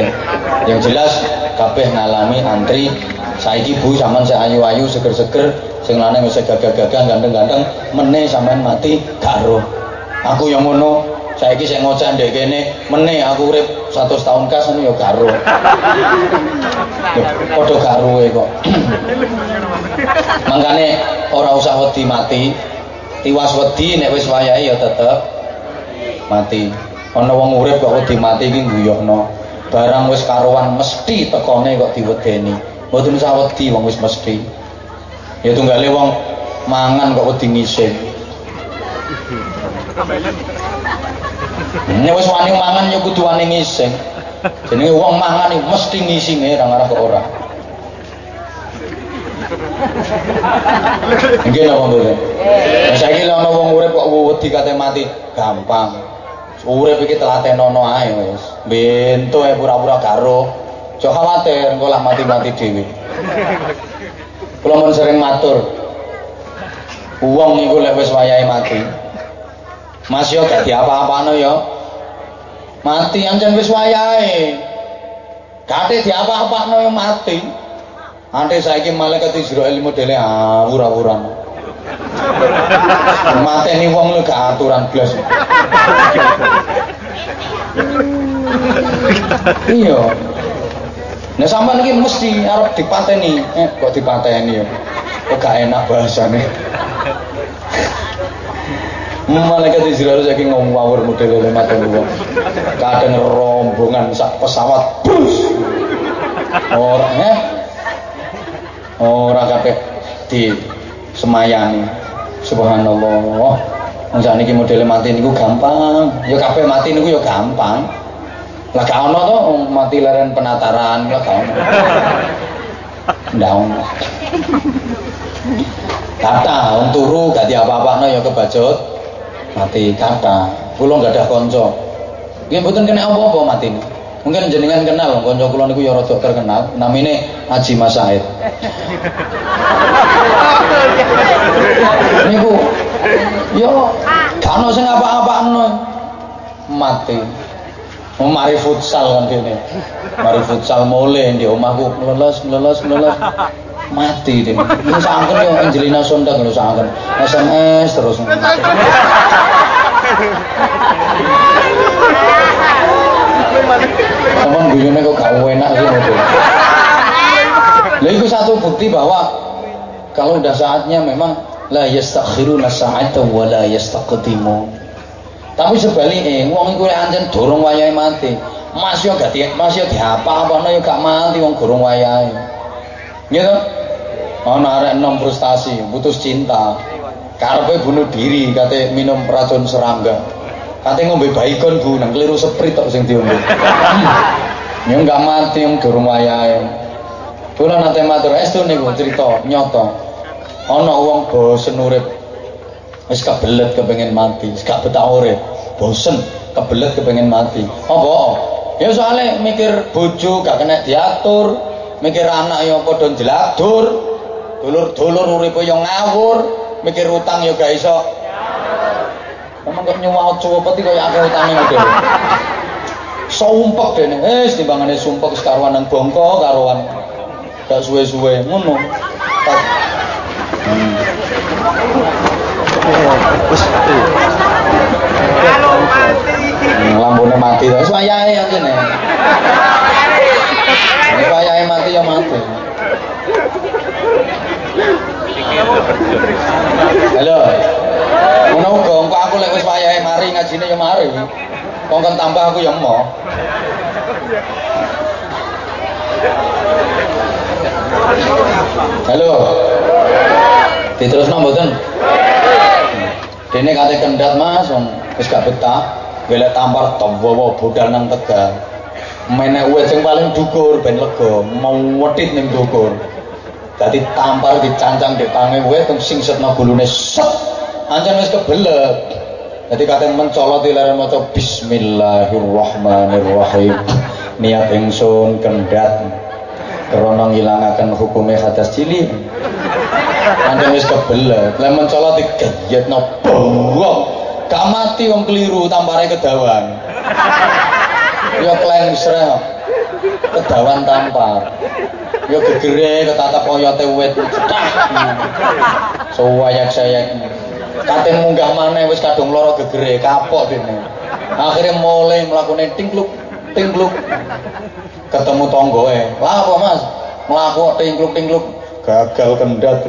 Yang jelas kabeh ngalami antri. Saiki Bu sampean sing ayu-ayu seger-seger. Sing lanang wis gagah-gagah ganteng-ganteng meneh sampean mati gak aku yang ngono saiki sing ngoceh ndek kene meneh aku urip 100 tahun kas ngono ya gak ro padha gak kok. Mangkane ora usah wedi mati. Tiwas wedi nek wis wayahe ya tetep mati. Ana wong urip kok wedi mati iki guyokno barang wis karuan mesti tekone kok diwedeni. Mboten usah wedi wong wis mesti. Ya tunggale wong mangan kok wedi ngising Nek wis wani mangan ya kudu wani ngising. Jenenge wong mangan iki mesti ngisinge ra ngarah ke ora. Nggih napa mboten? Saiki lek ana wong urip kok wedi kate mati, gampang. Urip iki telatenono ae wis. Bento ae pura-pura karo. Aja khawatir engko lah mati-mati dhewe. Kula mun sering matur. Wong iku lek wis wayahe mati. Mas yo gak diapa-apano yo. Mati ancen wis wayahe. Kate diapa-apano yo mati. Ante saiki malaikat Israel modele awur-awuran. Mateni wong lu gak aturan blas. iya. Nah sampean iki mesti arep dipateni. Eh kok dipateni ya. Kok gak enak bahasane. Malaikat Israel saking ngawur model le maten wong. Kadang rombongan sak pesawat bus. Ora eh. Ora kabeh di semayani subhanallah. Wong sakniki modele mati niku gampang. Ya kabeh mati niku ya gampang. Lah gak ono to mati leren penataran lah gak ono. Ndak ono. Kata turu gak di apa-apano ya kebajut mati kata kula gak ada kanca nggih mboten kena apa-apa mati Mungkin jenengan kenal kanca kula niku ya rada terkenal namine Haji Mas Said. niku yo gak ono sing apa-apano mati. Mau mari futsal kan dene. Mari futsal mole di omahku meleles meleles meleles mati dene. Ini sangken yo Angelina Sonda lho sangken. SMS terus. Emang guyone kok gak enak sih mobil. Lah itu satu bukti bahwa kalau udah saatnya memang la yastakhiruna sa'ata wa la yastaqdimu. Tapi sebaliknya wong iku lek ancen durung wayahe mati. Mas yo gak mas yo diapa-apane yo gak mati wong durung wayahe. Gitu? Ana arek enom frustasi putus cinta. Karepe bunuh diri kate minum racun serangga. Kate ngombe baikon bu nang keliru seprit tok sing diombe. Ya enggak mati yang durung wayahe. Kula nate matur estu niku cerita nyoto ana wong bosen urip. Wis kebelet kepengin mati wis gak betah urip. Bosen kebelet kepengin mati. Apa? Ya soalnya mikir bojo gak kena diatur mikir anak yang padha jeladur dulur-dulur uripe yang ngawur mikir utang ya gak iso Memang kok nyuwat cuwepet iki kaya akeh utange model. Sumpek dene, wis timbangane sumpek sekaruan nang bongko karuan. Gak suwe-suwe ngono. Wis. Hmm, lambune mati. Wis wayahe ya kene. Wayahe mati ya mati. Halo. Ngono uga engko aku lek wis wayahe mari ngajine ya mari. Kongkon tambah aku ya mau. Halo. Diterusno mboten? Dene kate kendat Mas, wis gak betah. Golek tampar tombo budal nang Tegal. Menek uwit sing paling dhukur ben lega, mau wedhit ning dhukur. Dadi tampar dicancang di tangi wit sing setno gulune set. Ancen wis kebelet. Dadi kate mencolot leren maca bismillahirrahmanirrahim. Niat ingsun kendat krana ngilangaken hukume hadas cilik. Ancen wis kebelet. Lek mencolot digeyetno bawang. Gak mati wong keliru tampare kedawan. Ya klengsreh. Kedawan tampar ya gegere ketatap koyote wit. Suwayak-sayak katen munggah maneh wis kadung lara gegere kapok dene. Akhirnya mulai mlakune tingkluk tingkluk. Ketemu tonggoe lah apa mas? Mlaku tingkluk tingkluk gagal kendat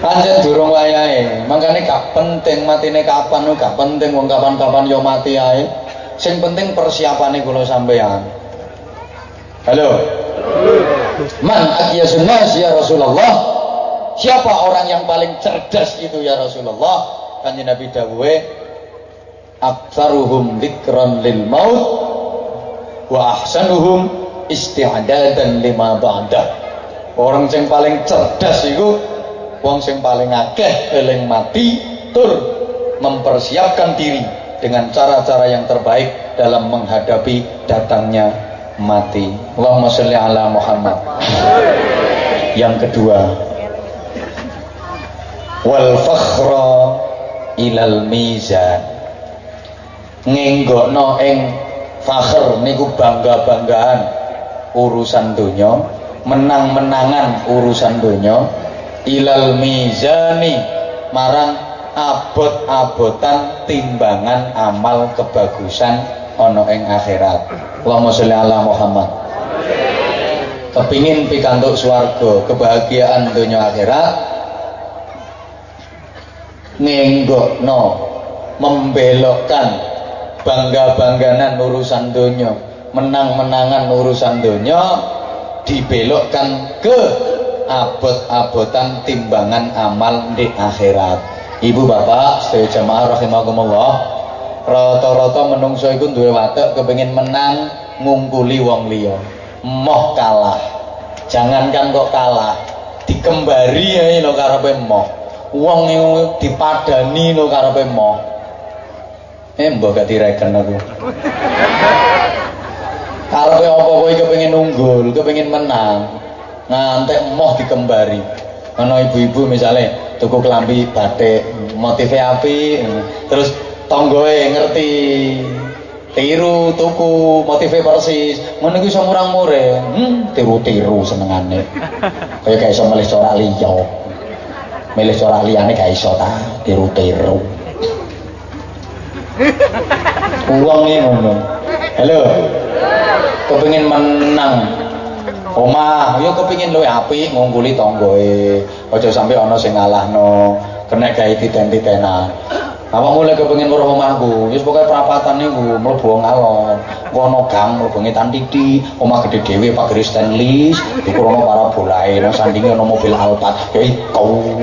pancen durung wayahe. Makanya gak penting matine kapan gak penting wong kapan-kapan yo mati ae. Sing penting persiapane kula sampean Halo. Man akyasun nas ya Rasulullah? Siapa orang yang paling cerdas itu ya Rasulullah? Kanjeng Nabi dawuhe aktsaruhum dzikran lil maut wa ahsanuhum isti'dadan lima ba'da. Orang yang paling cerdas itu wong sing paling akeh eling mati tur mempersiapkan diri dengan cara-cara yang terbaik dalam menghadapi datangnya mati. Allahumma sholli ala Muhammad. Yang kedua, wal fakhra ilal mizan. Ngenggokno ing fakhr niku bangga-banggaan urusan donya, menang-menangan urusan donya ilal mizani marang abot-abotan timbangan amal kebagusan ana ing akhirat. Allahumma sholli ala Muhammad. Kepingin pikantuk swarga, kebahagiaan dunia akhirat nenggokno membelokkan bangga-bangganan urusan dunia, menang-menangan urusan dunia dibelokkan ke abot-abotan timbangan amal di akhirat. Ibu bapak, sedaya jamaah rahimakumullah, rata-rata menungso iku duwe watek kepengin menang ngungkuli wong liya. Moh kalah. Jangankan kok kalah. Dikembari ae lho karepe moh. Wong dipadani lho karepe moh. Eh mbok gak direken aku. Karepe apa-apa iki kepengin unggul kepengin menang ngantek moh dikembari. Ana ibu-ibu misalnya tuku kelambi batik motifnya api terus tonggoe ngerti tiru tuku motive persis. Ngono iku iso murang-mure hmm, tiru-tiru senengane. Kaya gak iso milih corak liya. Milih corak liyane gak iso ta tiru-tiru. Uang ini ngono. Halo. Kepingin menang. Omah yo kepingin luwe apik ngungguli tonggoe aja sampe ana sing ngalahno. Kena gawe titen-titenan Awak mulai kepengen weruh omahku, ya wis pokoke perapatan niku mlebu wong alon. Ngono gang mlebu ngetan titik, omah gede dhewe pagere stainless, dikurono parabolae, nang sandinge ana mobil Alphard. Ya iku.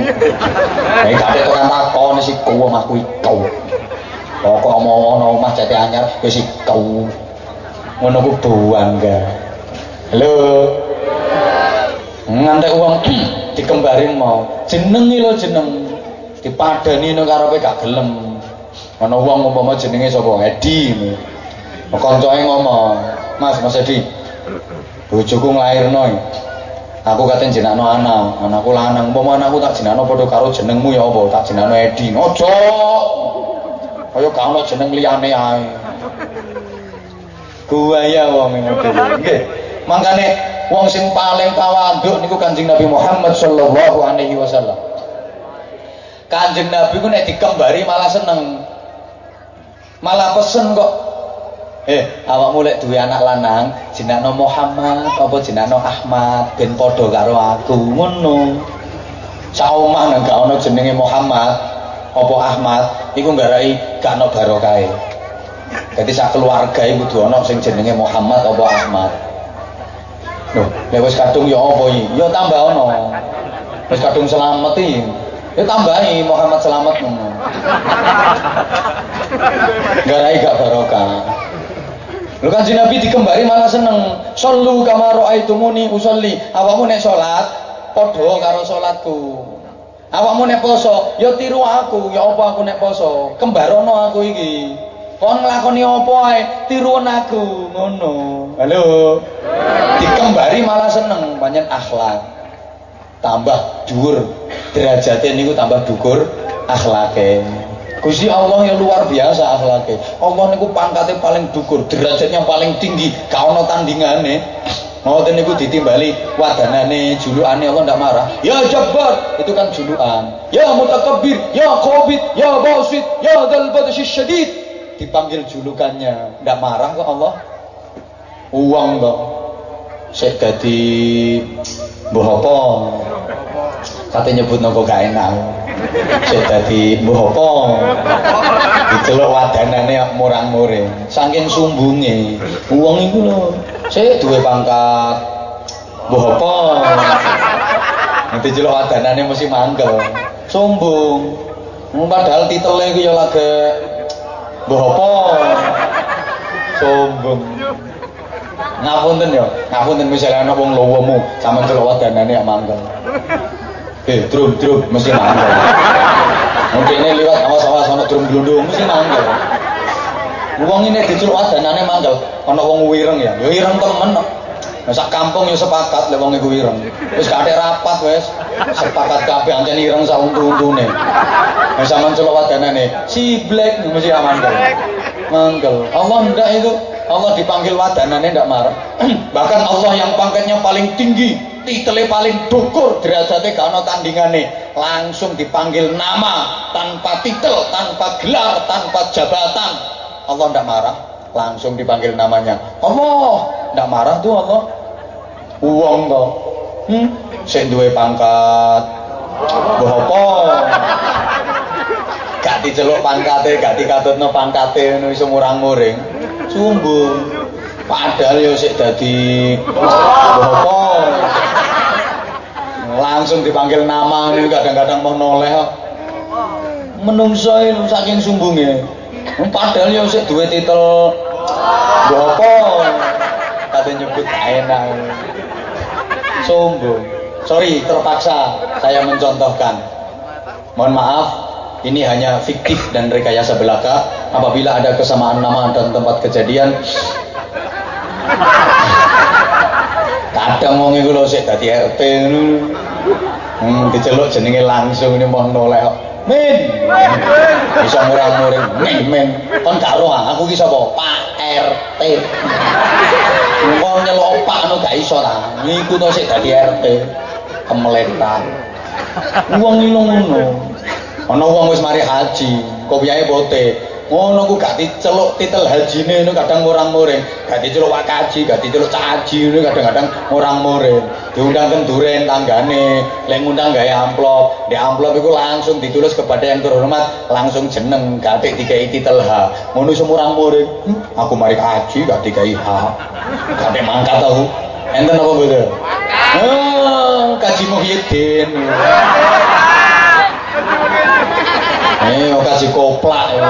Ya gak tekan takon si ku omahku iku. Pokok omong ana omah jati anyar ya iku. Ngono ku bangga. Halo. Ngantek uang dikembarin mau. Jeneng lho jeneng. Dipadani ning karepe gak gelem. Ana wong umpama jenenge sapa? Edi ngono. Kancane ngomong, "Mas, Mas Edi. Bojoku nglairno. Aku katen jenakno anak, anakku lanang. Umpama anakku tak jenakno padha karo jenengmu ya apa? Tak jenakno Edi. Ojo. Kaya gak ono jeneng liyane ae. Buaya wong ngono Nggih. Mangkane wong sing paling tawaduk niku Kanjeng Nabi Muhammad sallallahu alaihi wasallam. Kanjeng Nabi ku nek dikembari malah seneng malah pesen kok eh awak mulai duwe anak lanang jenakno Muhammad apa jenakno Ahmad ben padha karo aku ngono saomah nang gak ono jenenge Muhammad apa Ahmad iku nggarai gak ono barokahe dadi sak keluarga iku kudu ono sing jenenge Muhammad apa Ahmad Loh, lek wis kadung ya apa iki? Ya tambah ono. Wis kadung selamat iki. Ya tambahi Muhammad selamat ngono. Garai gak barokah. Lu kan Nabi dikembari malah seneng. Sallu kama raaitumuni usolli. Awakmu nek salat padha karo salatku. Awakmu nek poso, ya tiru aku, ya apa aku nek poso. Kembarono aku iki. Kon nglakoni apa ae, tiru aku, ngono. Halo. Dikembari malah seneng, banyak akhlak. Tambah dhuwur derajate niku tambah dhukur akhlake. Gusti Allah yang luar biasa akhlaknya. Allah niku pangkatnya paling dukur, derajatnya paling tinggi, gak ono tandingane. Ngoten niku ditimbali wadanane, julukane Allah ndak marah. Ya Jabbar, itu kan julukan. Ya Mutakabbir, ya Qabid, ya Basit, ya Dzal Syadid. Dipanggil julukannya, ndak marah kok Allah. Uang kok. Sik dadi mbah apa? Kate nyebut nopo gak enak. Sik dadi mbah apa? Diceluk wadanane murang-muring. Saking sumbunge. Wong iku lho, sik duwe pangkat mbah apa? Nanti celuk wadanane mesti manggel. Sombong. Padahal titele iku ya lagi mbah apa? Sombong. Ngapunten ya, ngapunten misalnya ana wong lowomu sampean celuk wadanane ya manggel. Eh, drum drum mesti manggel. Mungkin ini lewat awas-awas ana drum glundung mesti manggel. Wong ini diceluk wadanane manggel, ana wong wireng ya. Ya ireng temen kok. Masa kampung ya sepakat lek wong iku ireng. Wis rapat wis. Sepakat kabeh ancen ireng sak untu-untune. Nek sampean celuk wadanane, si black mesti manggel. Manggel. Allah ndak itu Allah dipanggil wadanane ndak marah. Bahkan Allah yang pangkatnya paling tinggi, titele paling dukur, derajatnya gak ono tandingane, langsung dipanggil nama tanpa titel, tanpa gelar, tanpa jabatan. Allah ndak marah, langsung dipanggil namanya. Allah ndak marah tuh Allah. Uang kok. Hmm, duwe pangkat. Apa? Gak diceluk pangkate, gak dikatutno pangkate ngono iso murang-muring. Sumbung. Padahal ya sik dadi apa? Langsung dipanggil nama ini kadang-kadang mau noleh kok. Menungso saking sumbunge. Padahal ya sik duwe titel apa? Kate nyebut enak. Sombong. Sorry, terpaksa saya mencontohkan. Mohon maaf, ini hanya fiktif dan rekayasa belaka. Apabila ada kesamaan nama dan tempat kejadian, kadang wong iku lho sik dadi RT ngono. Hmm, diceluk jenenge langsung ini mohon noleh. Min. Bisa murang-muring. Min, min. Kon gak roh aku ki sapa? Pak RT. Wong nyelok Pak anu gak iso ta. Niku to sik dadi RT. Kemeletan. Wong ngono ngono. Ana wong wis mari haji, kopiahe bote. ngono ku gak diceluk titel hajine ngono kadang murang-muring gak diceluk wakaji gak diceluk caji ngono kadang-kadang murang-muring diundang kenduren tanggane lek ngundang gawe amplop. Di amplop iku langsung ditulis kepada yang terhormat langsung jeneng gak dikai titel H. Ngono semurang-muring hm, aku mari kaji gak dikai H. Gak mangkat aku enten apa mboten? Oh kaji Muhyiddin Eh, kasih koplak.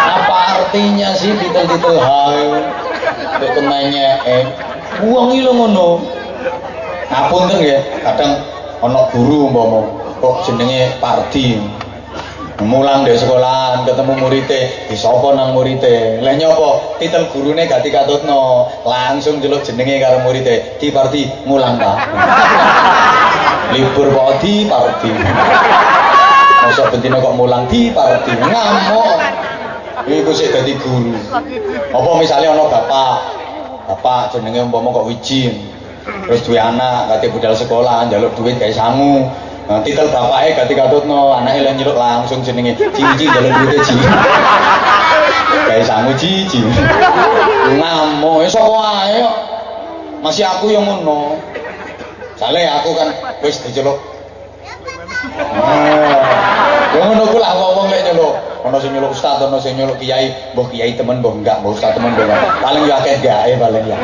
Apa artinya sih titel-titel hai? Untuk temannya eh. Uang ini ngono. Kan ya, kadang ono guru umpama kok jenenge Pardi. Mulang dari sekolah ketemu muridnya, di sopo nang muridnya. Lah nyopo titel gurune gak dikatutno, langsung jeluk jenenge karo muridnya. Di Pardi mulang Pak. Libur kok di. Masa betina kok mulang di parti ngamuk. Iku sik dadi guru. Apa misalnya ana bapak, bapak jenenge umpama kok wijin. Terus duwe anak kate budal sekolah njaluk duit gawe sangu. Nah, titel bapaknya ganti katutno, anaknya yang nyeluk langsung jenenge cici jalan duit ci. Kayak sangu cici. Ngamuk, ya sapa ae Masih aku yang ngono. Soalnya aku kan wis diceluk Ya ngono ku lah wong lek nyeluk. Ana sing nyeluk ustaz, ana sing nyeluk kiai, mbah kiai temen mbah enggak, mbah ustaz temen mbah. Paling yo akeh gae paling ya.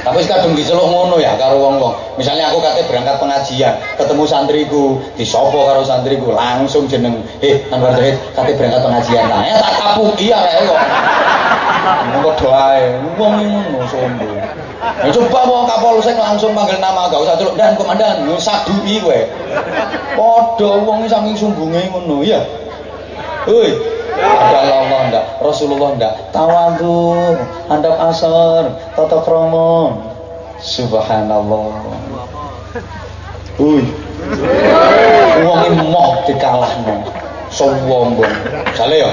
Tapi kadung diceluk ngono ya karo wong-wong. Misalnya aku kate berangkat pengajian, ketemu santriku, disopo karo santriku, langsung jeneng, "Eh, Anwar Zahid, kate berangkat pengajian." Nah, ya tak kapuki arek kok. Ngono doae. Wong ngono sombong. Ya coba mau Kapolsek langsung panggil nama gak usah celuk dan komandan sadui kowe. Padha wong saking sumbunge ngono ya. Hei, ada Allah ndak, Rasulullah ndak, tawadu, handap asar, tata kromo. Subhanallah. Hei. Wong moh dikalahno. Sombong. Sale ya.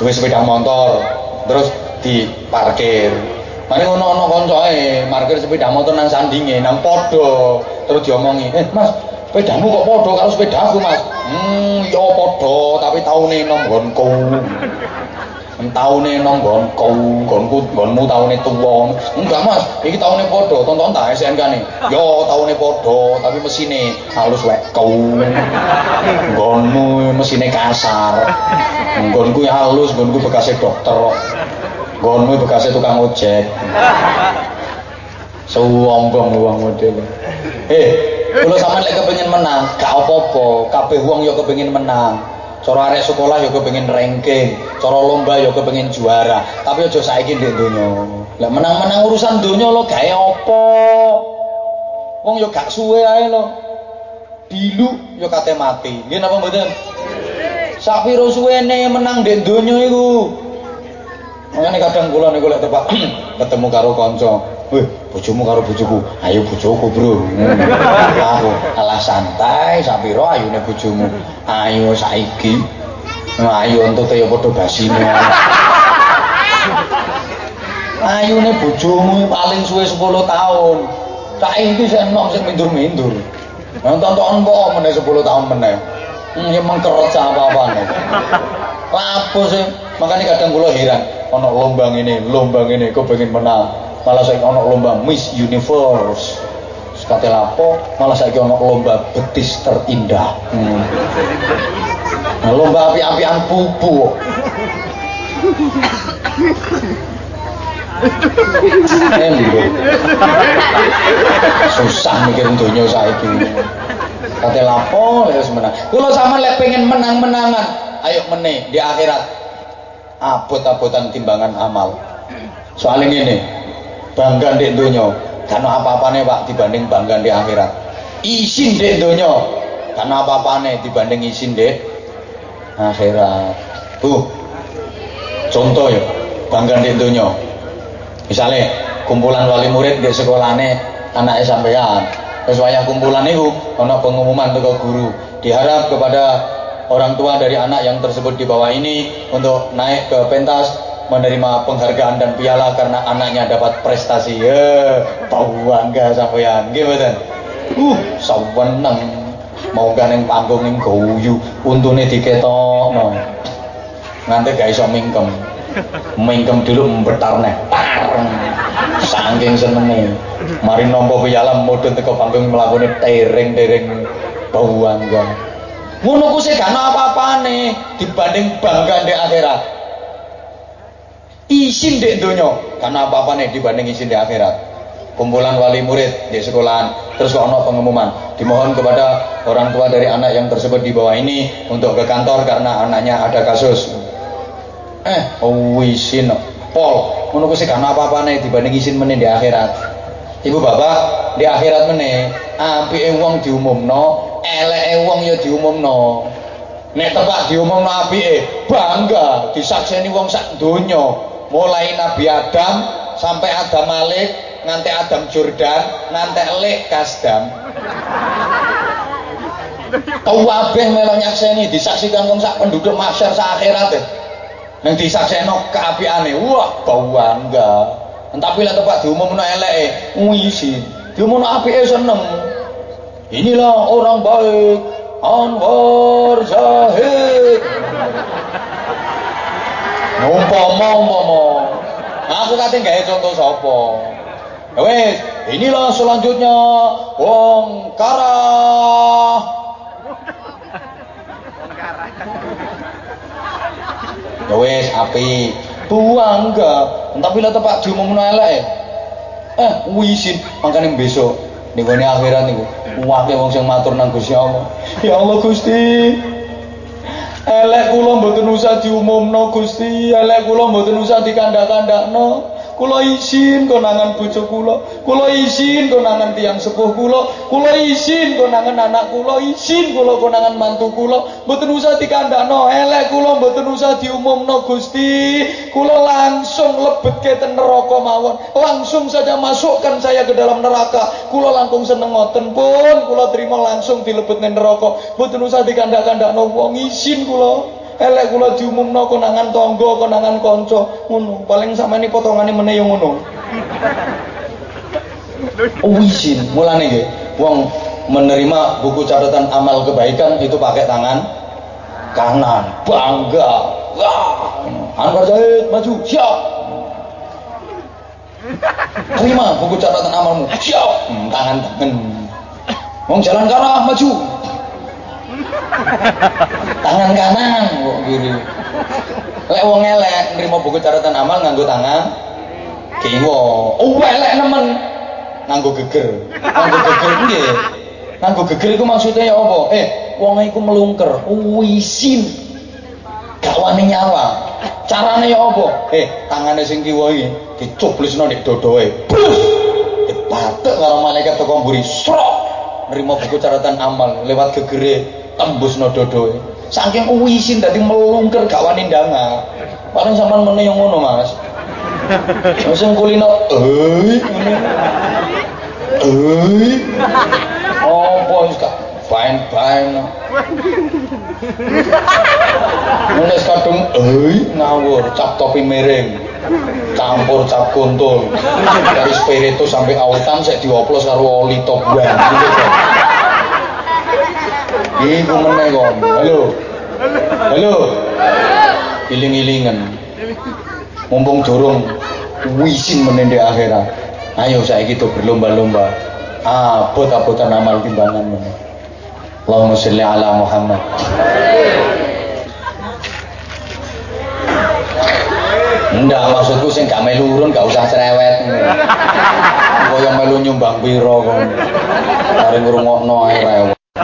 Duwe sepeda motor, terus diparkir. Mari ngono ana kancae parkir sepeda motor nang sandinge nang padha terus diomongi, "Eh, Mas, sepedamu kok padha karo sepedaku, Mas?" "Hmm, ya padha, tapi taune nang nggonku." taune nang nggonku, nggonku nggonmu taune tuwa. Enggak, Mas, iki taune padha, tonton ta SNK-ne. Ya taune padha, tapi mesine halus wek kau. Nggonmu mesine kasar. Nggonku halus, nggonku bekasnya dokter. Gonmu bekasnya tukang ojek. Sewombong uang model. Eh, kalau sama lagi kepengen menang, gak apa-apa. Kabeh yo kepengen menang. Cara arek sekolah yo kepengen ranking, cara lomba yo kepengen juara. Tapi aja saiki ndek donya. Lah menang-menang urusan donya lo gawe apa? Wong yo gak suwe ae lo. Dilu yo kate mati. Nggih napa mboten? Sak piro suwene menang ndek donya iku? Makanya kadang kula niku lek tepak ketemu karo kanca, "Wih, bojomu karo bojoku." "Ayo bojoku, Bro." Aku alah santai, sapiro ayune bojomu? "Ayo saiki." Ayo entuk ya padha basine. Ayune bojomu paling suwe 10 tahun. Tak iki sik enom sing mindur-mindur. Nonton-nonton kok meneh 10 tahun meneh. Hmm, ya mengkeret apa-apa. Lapo sih? Makanya kadang kula heran, ono lomba ini, lomba ini, kok pengen menang. Malah saya ono lomba Miss Universe. Sekate lapo, malah saya ono lomba betis terindah. Hmm. Nah, lomba api-apian pupu. Susah mikir dunia saiki. Kate lapo wis menang. Kula sama lek pengen menang-menangan, ayo meneh di akhirat abot-abotan timbangan amal. Soalnya ini, bangga di dunia, karena apa-apanya pak dibanding bangga di akhirat. Isin di dunia, karena apa-apanya dibanding isin di akhirat. Tuh, contoh ya, bangga di dunia. Misalnya, kumpulan wali murid di sekolahnya anak sampean. Terus kumpulan itu, ada pengumuman ke guru. Diharap kepada orang tua dari anak yang tersebut di bawah ini untuk naik ke pentas menerima penghargaan dan piala karena anaknya dapat prestasi. Ya bangga sampean gimana uh saweneng. Mau ganeng panggung ning guyu untune diketokno. Nganti gak iso mingkem. Mingkem dulu membetar neh. Saking senenge. Mari nampa piala mudhun teko panggung mlakune tereng-tereng bangga ngono ku sih gak apa-apane dibanding bangga di akhirat. Isin di donya karena apa-apane dibanding isin di akhirat. Kumpulan wali murid di sekolahan terus ono pengumuman. Dimohon kepada orang tua dari anak yang tersebut di bawah ini untuk ke kantor karena anaknya ada kasus. Eh oh isin pol. Menunggu sih karena apa-apa nih dibanding isin menin di akhirat. Ibu bapak di akhirat meneh api wong diumumno elek wong ya diumumno. Nek tepak diumumno api bangga disakseni wong sak donya. Mulai Nabi Adam sampai Adam Malik nganti Adam Jordan nganti Lek Kasdam. Kabeh melok nyakseni disaksikan wong sak penduduk masyar sak akhirat yang disaksekno keapiane wah bangga. Tapi lah tepat diumumno eleke ngisi diumumno apike seneng inilah orang baik Anwar Zahid umpama umpama aku kate gawe contoh sapa Wes, inilah selanjutnya Wong Kara. Ya wes api tuang enggak. Tapi lah tepak diumumno elek. Eh, wisin makane besok ning gone akhirat niku. Wake wong sing matur nang Gusti Allah. Ya Allah Gusti. Elek kula mboten usah diumumno Gusti, elek kula mboten usah dikandak-kandakno. Kula izin konangan bojo kula, kula izin konangan tiang sepuh kula, kula izin konangan anak kula, izin kula konangan mantu kula, mboten usah dikandakno elek kula mboten usah diumumno Gusti. Kula langsung lebetke ten neraka mawon. Langsung saja masukkan saya ke dalam neraka. Kula langkung seneng ngoten pun, kula terima langsung dilebetne neraka. Mboten usah dikandak-kandakno wong izin kula elek kula diumumno konangan tangga konangan kanca. Ngono paling sampeyan potongane meneh yo ngono. Wisin, mulane nggih. Wong menerima buku catatan amal kebaikan itu pakai tangan kanan. Bangga. Wah. Anwar Zahid maju. Siap. Terima buku catatan amalmu. Siap. Hmm, tangan tangan. Wong jalan kanan maju tangan kanan kok gini. Lek wong elek nrimo buku catatan amal nganggo tangan kiwa oh elek nemen. Nganggo geger. Nganggo geger nggih nganggo geger iku maksudnya ya apa? Eh wong iku melungker. Wisin gak wani nyawa. Carane ya apa? Eh tangane sing kiwa iki dicublesno nek dodoe blus dipatek karo malaikat teko mburi. Srok! Nerima buku catatan amal lewat gegere tembus no dodoe. Saking uwisin dadi melungker gak wani ndanga. Paling sampean meneh yang ngono Mas. Sing kulino eh eh oh wis gak fine fine Nulis kadung eh ngawur cap topi miring. Campur cap kuntul. Dari spiritus sampai autan saya dioplos karo oli top ban Iku meneh kon. Halo. Halo. Iling-ilingan. Mumpung durung wisin meneh di akhirat. Ayo saiki to berlomba-lomba. Abot-abotan amal timbangan meneh. Allahumma sholli ala Muhammad. Enggak, maksudku sing gak melu urun gak usah cerewet. Kaya melu nyumbang pira kon. Bareng ngrungokno ae rewet.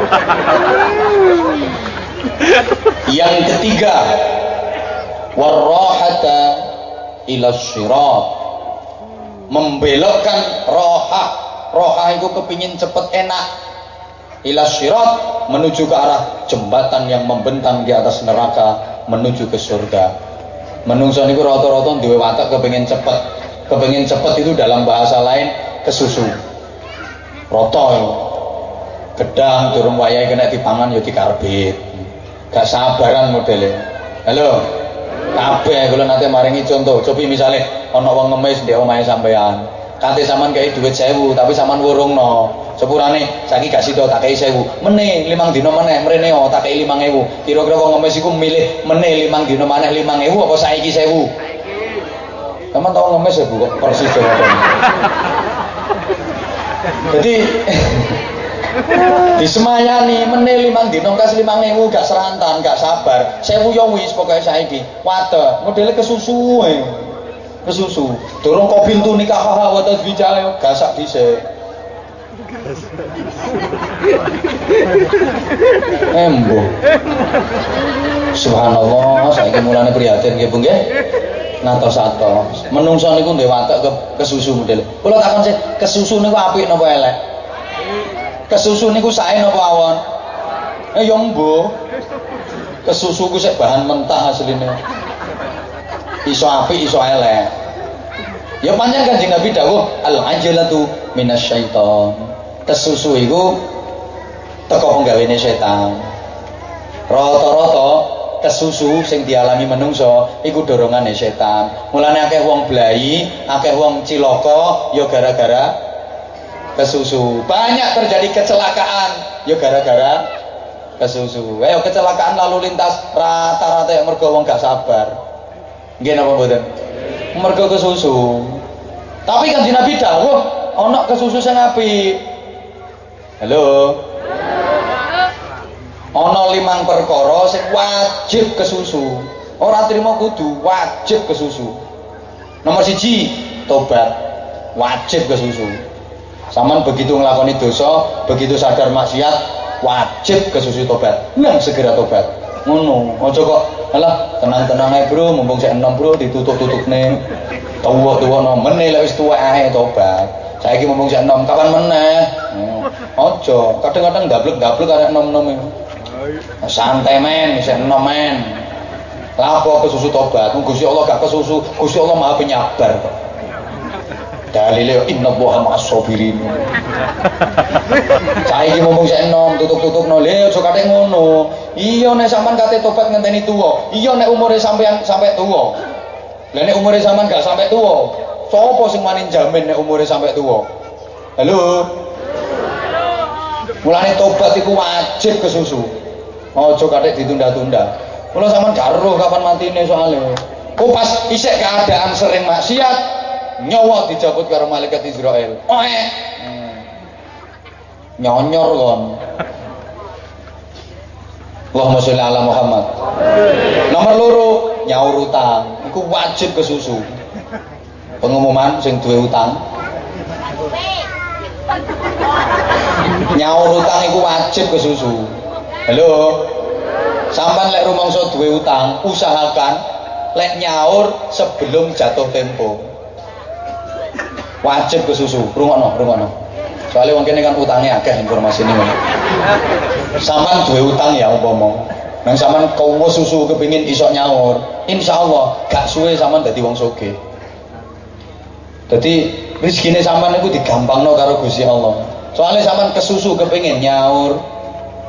Yang ketiga, warrohata ila syirat. Membelokkan roha. Roha itu kepingin cepet enak. Ila syirat menuju ke arah jembatan yang membentang di atas neraka menuju ke surga. Menungso niku rata-rata duwe watak kepingin cepet. Kepingin cepet itu dalam bahasa lain kesusu. Roto gedang durung wayahe kena dipangan ya dikarbit. Gak sabaran modelnya halo? Kabeh kula nate maringi contoh. Cobi misalnya ana wong ngemis ndek omahe sampean. Kate sampean kayak duit sewu tapi sampean wurungno. Sepurane saiki gak sida tak kei 1000 meneh limang dina meneh mrene oh tak kei 5000 kira-kira wong ngemis iku milih meneh limang dina meneh 5000 apa saiki 1000 Kamu tau ngemis ya Bu persis jawabannya. Jadi disemayani meneh limang dino kas limang ewu gak serantan gak sabar. Sewu yo wis pokoknya saiki. Wate modelnya kesusu eh. kesusu. Dorong kau pintu nikah haha wate bijaya gasak dhisik. Embo subhanallah saiki mulane prihatin nggih Bu nggih. Ngatos-atos. Menungso niku ndek watek ke kesusu model kula takon sih kesusu niku apik napa elek kesusu niku sae napa awon eh yo mbo. Kesusu ku sik bahan mentah asline. Iso apik iso elek. Ya panjang kanjeng Nabi dawuh al ajalatu minasyaiton. Kesusu iku teko penggawene setan. Rata-rata kesusu sing dialami menungso iku dorongane setan. Mulane akeh wong blai akeh wong cilaka ya gara-gara kesusu. Banyak terjadi kecelakaan ya gara-gara kesusu. Ayo kecelakaan lalu lintas rata-rata yang mergo wong gak sabar. Nggih napa mboten? Mergo kesusu. Tapi kan di Nabi dawuh ana kesusu sing apik. Halo. Ana limang perkara sing wajib kesusu. Ora trimo kudu wajib kesusu. Nomor siji tobat wajib kesusu. Saman begitu ngelakoni dosa, begitu sadar maksiat, wajib ke susu tobat. Nang segera tobat. Ngono. Aja kok alah tenang-tenang ae, Bro, mumpung sik enom, Bro, ditutup-tutupne. Tuwa-tuwa no meneh lek wis tuwa ae tobat. Saiki mumpung sik enom, kapan meneh? Aja, kadang-kadang gablek-gablek arek enom-enom iki. Santai men, sik enom men. Lapo kesusu tobat? Gusti Allah gak kesusu, Gusti Allah Maha penyabar kok dalile inna allaha ma'as sabirin. Saiki ngomong sik enom tutup-tutupno le aja kate ngono. Iya nek sampean kate tobat ngenteni tuwa. Iya nek umure sampean sampai tuwa. Lah nek umure sampean gak sampai tuwa. Sapa sing wani jamin nek umure sampai tuwa? Halo? Mulane tobat iku wajib kesusu aja kate ditunda-tunda. Kula sampean gak kapan matine soalnya. Kok pas isek keadaan sering maksiat nyawa dicabut karo malaikat Israel. Eh. Hmm. Nyonyor kon. Allahumma sholli ala Muhammad. Nomor loro nyaur utang. Iku wajib ke susu. Pengumuman sing duwe utang. Nyaur utang iku wajib ke susu. Halo. Sampan lek rumangsa duwe utang, usahakan lek nyaur sebelum jatuh tempo wajib ke susu. Rungokno rungokno. Soalnya mungkin ini kan utangnya akeh informasi ini saman dua utang ya umpama. Nang saman kau susu kepingin isok nyaur insya Allah gak suwe saman dadi wong soge. Jadi rezekine saman itu digampangno karo Gusti Allah. Soalnya saman kesusu kepingin nyaur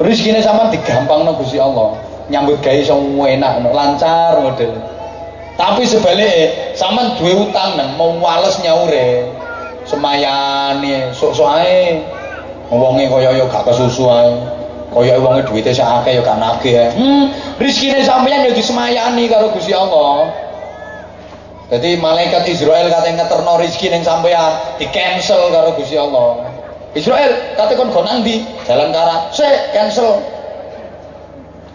rezekine saman digampangno Gusti Allah. Nyambut gawe semua enak lancar model tapi sebaliknya saman dua utang nang mau wales nyaure semayane sok-sok ae wonge kaya ya gak kesusu ae. Kaya wonge duwite sak akeh ya gak nagih ae. Hmm rezekine sampeyan ya disemayani karo Gusti Allah. Jadi malaikat Israel katanya ngeterno rezeki ning sampeyan di cancel karo Gusti Allah. Israel kate kon di jalan kara se cancel.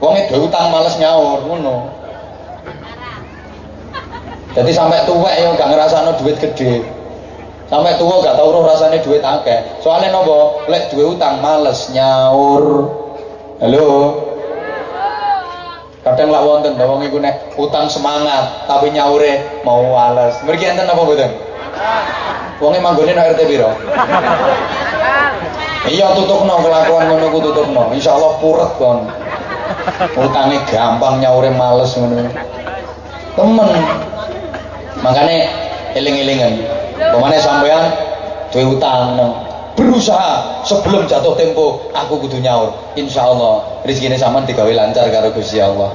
Wonge dhewe utang males nyaur ngono jadi sampai tua ya gak ngerasano duit gede Sampai tua gak tau roh rasanya duit akeh. Soalnya nopo, lek duit utang males nyaur. Halo. Kadang lak wonten wong iku nek utang semangat tapi nyaure mau wales. Mriki enten apa mboten? Wonge manggone nang RT piro? Iya tutupno kelakuan ngono ku tutupno. Insyaallah puret kon. Utange gampang nyaure males ngono. Temen. Makane eling-elingan. Pemane sampean duwe utang berusaha sebelum jatuh tempo aku kudu nyaur. Insya Allah rezekine sampean digawe lancar karo Gusti Allah.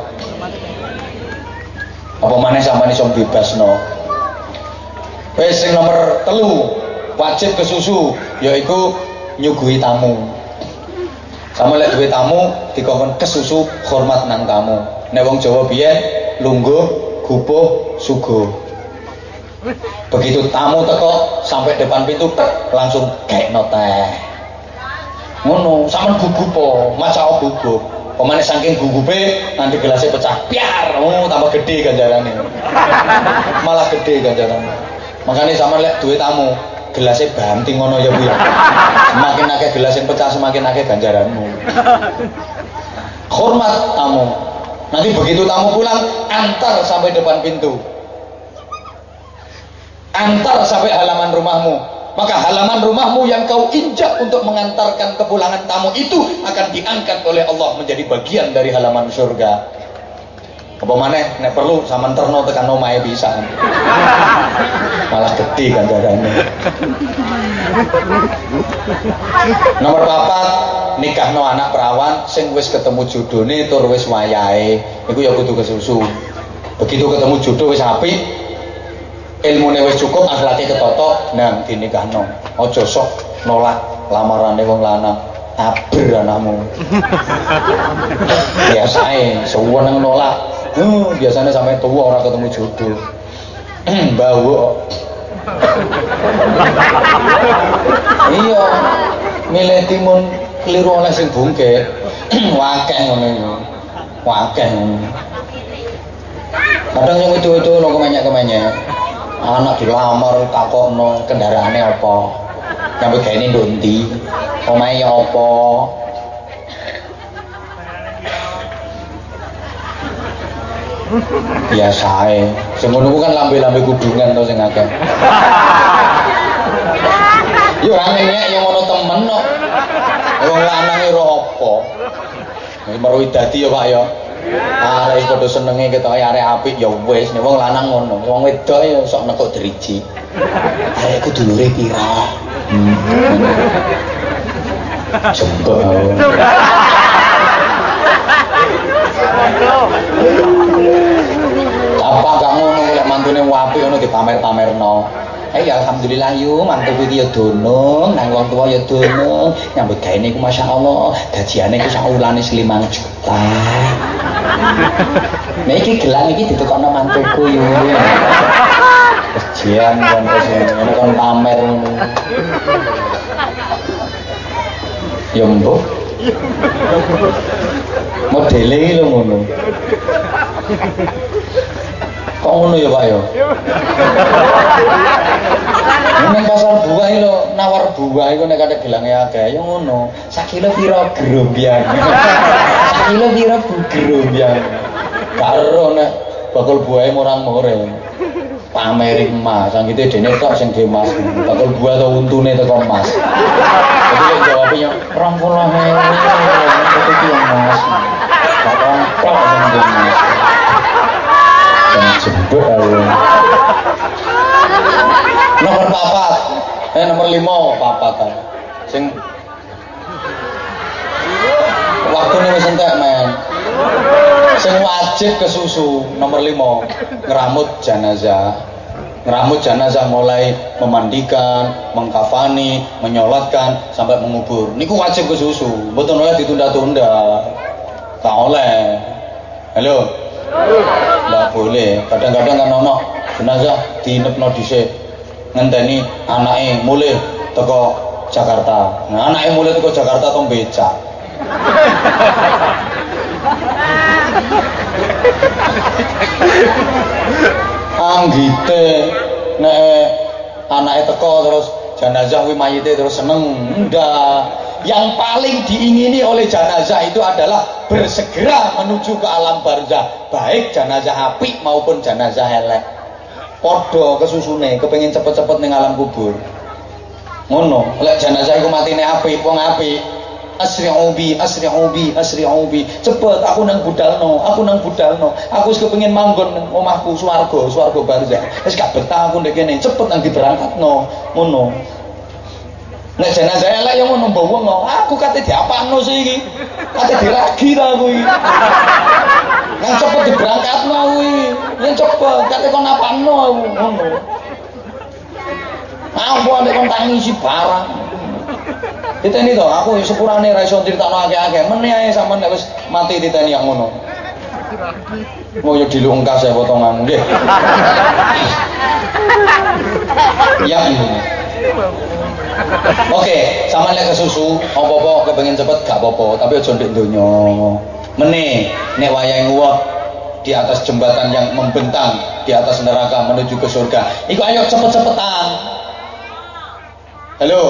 Apa maneh sampean iso bebasno wis nomor telu wajib ke susu yaiku nyuguhi tamu. Sama lek duwe tamu dikongkon kesusu hormat nang tamu. Nek wong Jawa biyen lungguh gupuh sugo begitu tamu teko sampai depan pintu tek langsung kayak teh. Ngono sampean gugup po maca gugup. Pemane saking gugupe nanti gelasnya pecah piar. Oh tambah gede ganjarannya. Malah gede ganjarannya. Makanya sama lek duit tamu gelasnya banting ngono ya bu ya. Semakin akeh gelas yang pecah semakin akeh ganjaranmu. Hormat tamu. Nanti begitu tamu pulang antar sampai depan pintu antar sampai halaman rumahmu. Maka halaman rumahmu yang kau injak untuk mengantarkan kepulangan tamu itu akan diangkat oleh Allah menjadi bagian dari halaman surga. Apa mana nek perlu sama terno tekan omahe bisa. Malah gede kan dadane. Nomor papat nikah no anak perawan sing wis ketemu judone tur wis wayahe. Iku ya kudu kesusu. Begitu ketemu jodoh wis apik ilmune wis cukup akhlake ketoto nang dinikahno aja sok nolak lamarane wong lanang abr anakmu biasae suweneng nolak Hmm, biasanya sampai tua orang ketemu jodoh. Bawa. iya, milih timun keliru oleh sing bungke. Wakeh ngono iku. Wakeh ngono. Kadang yang itu-itu lo kemenyek-kemenyek. Anak dilamar takokno kendaraannya apa. Nyampe gawe ini ndi? Omahe apa? biasae sing ngono kan lambe-lambe kudungan to sing akeh yo ora ngenyek yo ngono temen kok wong lanang ora apa meruwi yo Pak yo Wis padha senenge ketok arek apik ya wis, nek wong lanang ngono. Wong wedok ya sok nekuk driji. Arek ku dulure pira? Hmm. Jembok. Apa gak ngono lek mantune apik ngono dipamer-pamerno. Eh ya alhamdulillah yo mantu iki ya dono, nang wong tuwa ya dono. Nyambut gawe niku masyaallah, gajiane ku sak ulane 5 juta. Nah iki gelang iki ditukokno mantuku yo. Kejian kan ini kan pamer. Ya mbok. Modele lho ngono. Kok ngono ya Pak ya? Ini pasar buah itu nawar buah itu nek ada gelangnya akeh ya ngono. Sakilo pira grombyang. Sakilo pira grombyang. Karo nek bakul buahnya murang-murang. Pameri emas, sang gitu dene tok sing ge emas. Bakul buah to untune teko emas. Jadi yang jawabnya 20.000 itu emas. Kakang tok sing ge emas. Jebuk aku. Nomor papat. Eh nomor lima papat kan. Sing waktune wis entek men. Sing wajib ke susu nomor lima ngeramut jenazah. Ngeramut jenazah mulai memandikan, mengkafani, menyolatkan sampai mengubur. Niku wajib ke susu. Betul oleh ditunda-tunda. Tak oleh. Halo. Tidak boleh. Kadang-kadang kan ono jenazah diinepno dhisik. Ngenteni anake mulai teko Jakarta. Nah, anake mulai teko Jakarta tong becak. Anggite nek anake teko terus jenazah kuwi mayite terus seneng. Enggak. Yang paling diingini oleh jenazah itu adalah bersegera menuju ke alam barzah, baik jenazah api maupun jenazah elek. Padha kesusune kepengin cepet-cepet ning alam kubur. Ngono, lek jenazah iku matine apik, wong apik, asri'u bi asri'u bi asri'u bi. Cepet aku nang budalno aku nang budalno. Aku wis kepengin manggon nang omahku swarga swarga barzah. Wis gak betah aku ndek kene cepet nang diberangkatno. Ngono Nek jenazah elek yang ngono mbok wong aku kate diapakno sih iki. Kate diragi ta aku iki. Nang cepet diberangkatno aku iki. Yen cepet kate kon apakno aku ngono. Aku ambek kon tangisi barang. Diteni to, aku sepurane ra iso critakno akeh-akeh. Meneh ae nek wis mati diteni yang ngono. Mau yo dilungkas ya potongan nggih. Ya ini. Oke, sama lek kesusu, apa-apa kepengen cepet gak apa-apa, tapi aja ndek donya. Meneh nek wayahe nguwat di atas jembatan yang membentang di atas neraka menuju ke surga. Iku ayo cepet-cepetan. Halo.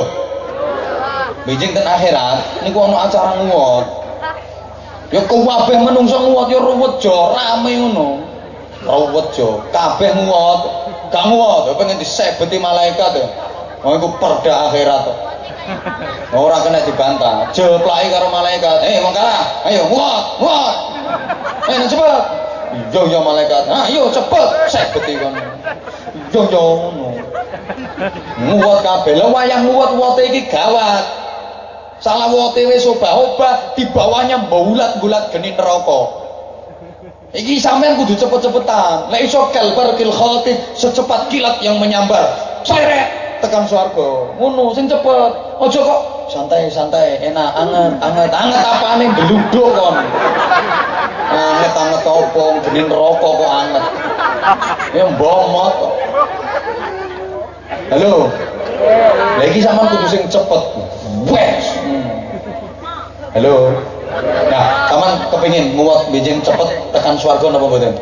Bijing ten akhirat niku ana acara nguwat. Ya kabeh menungso nguwat ya ruwet jo, rame ngono. Ruwet jo, kabeh nguwat. Gak nguwat, ya pengen disebeti malaikat ya. Oh iku perda akhirat kok. Ora kena dibantah. Jeplaki karo malaikat. Eh, mangkara, ayo nguwat, nguwat. Eh, cepet. Yo yo malaikat. Ah, yo cepet sebeti kon. Yo yo ngono. Nguwat kabeh. Lah wayah nguwat-nguwate iki gawat. Salah wote wis obah-obah di bawahnya bulat-bulat geni neraka. Iki sampean kudu cepet-cepetan. Lek iso kalbar kil khatib secepat kilat yang menyambar. Seret tekan swarga. Ngono sing cepet. Aja kok santai-santai, enak, anget, anget, anget apane beluduk kon. Anget anget opo geni neraka kok anget. Ya mbomot. Halo. Lagi sampean kudu sing cepet. Wes. Halo. Nah, taman kepingin muat bijing cepet tekan swarga napa mboten?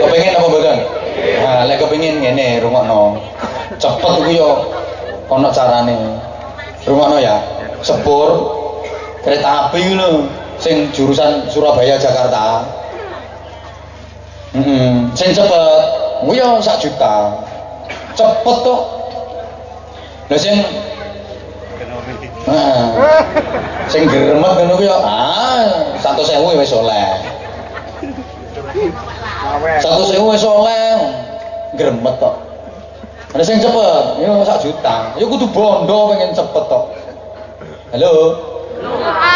Kepingin apa mboten? Nah, lek kepingin ngene rungokno. Cepet iku yo ana carane. Rungokno ya. Sepur kereta api lho sing jurusan Surabaya Jakarta. Mm -hmm. sing cepet kuwi yo sak juta. Cepet kok. Lah sing Nah, sing gremet ngono ku ya ah 100.000 wis oleh. 100.000 wis oleh. Gremet tok. Ada sing cepet, ya sak juta. Ya kudu bondo pengen cepet tok. Halo.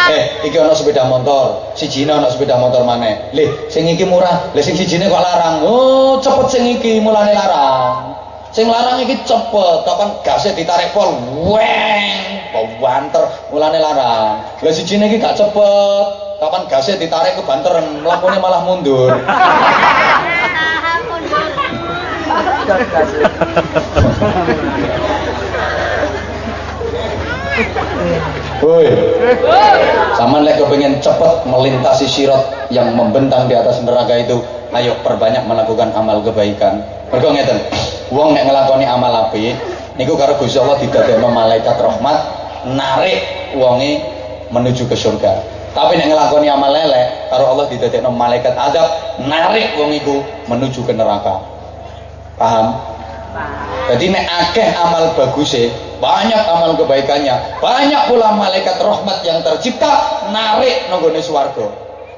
Eh, iki ana sepeda motor, sijine ana sepeda motor maneh. Lih, sing iki murah, lha sing sijine kok larang. Oh, cepet sing iki mulane larang. Sing larang iki cepet, kapan gasnya ditarik pol, weng, banter, mulane larang. Lah sijine iki gak cepet, kapan gasnya ditarik ke banteren, mlakune malah mundur. Woi, sama lek kepengen cepet melintasi sirat yang membentang di atas neraka itu, ayo perbanyak melakukan amal kebaikan. Mergo ngeten, wong nek nglakoni amal apik niku karo Gusti Allah didadekno malaikat rahmat narik wonge menuju ke surga. Tapi nek nglakoni amal elek karo Allah didadekno malaikat adab narik wong iku menuju ke neraka. Paham? Jadi nek akeh amal baguse, banyak amal kebaikannya, banyak pula malaikat rahmat yang tercipta narik nonggone swarga.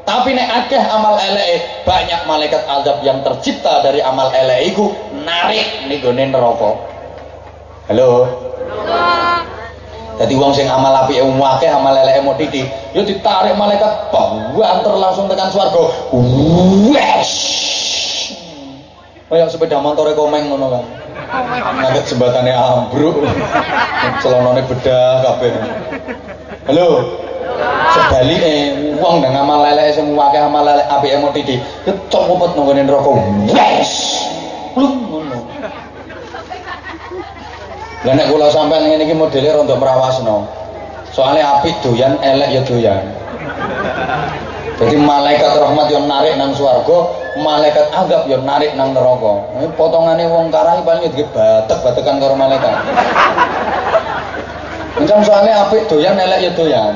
Tapi nek akeh amal eleke, banyak malaikat azab yang tercipta dari amal elek iku narik ning gone neraka. Halo. Jadi wong sing amal apike akeh amal eleke mau titik, yo ditarik malaikat banter langsung tekan swarga. Wes. Kayak sepeda motor komeng ngono kan. Nangkep jembatannya ambruk. Celonone bedah kabeh. Halo sebaliknya uang dengan amal lele semua ke amal api emo tidi kecok ngumpet nungguin rokok wes belum ngono lah nek kula sampean ngene iki modele merawasno soalnya api doyan elek ya doyan jadi malaikat rahmat yang narik nang swarga malaikat agap yang narik nang neraka. Ini potongannya wong karai paling ya batek-batekan karo malaikat. Macam soalnya apik doyan elek ya doyan.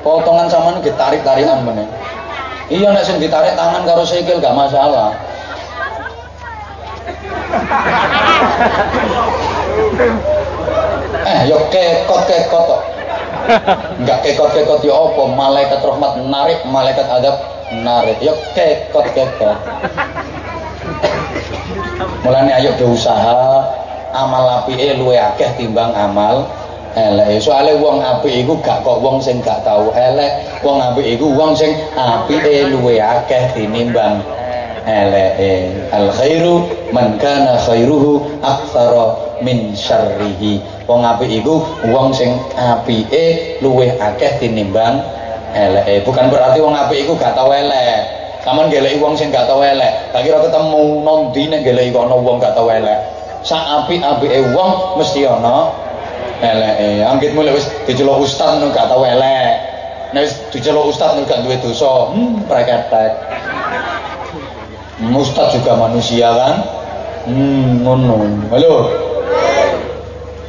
Potongan sama ini ditarik tarikan mana iya nek sing ditarik tangan karo sikil gak masalah. Eh yo kekot kekot kok. Enggak kekot kekot ya apa malaikat rahmat narik malaikat adab narik yo kekot kekot mulane ayo berusaha. Amal api luwe akeh timbang amal elek. Soalnya wong apik iku gak kok wong sing gak tau elek. Wong apik iku wong sing apike luwe akeh tinimbang eleke. Al khairu man kana khairuhu min syarrihi. Wong apik iku wong sing apike luwih akeh tinimbang eleke bukan berarti wong apik iku gak tau elek Saman geleki wong sing gak tau elek. Tak kira ketemu nondi nek geleki ana wong gak tau elek. Sak apik-apike wong mesti ana eleke. Anggitmu lek wis diceluk ustaz nu gak tau elek. Nek wis diceluk ustaz nu gak duwe dosa, hmm preketek. Ustaz juga manusia kan? Hmm, ngono. Halo.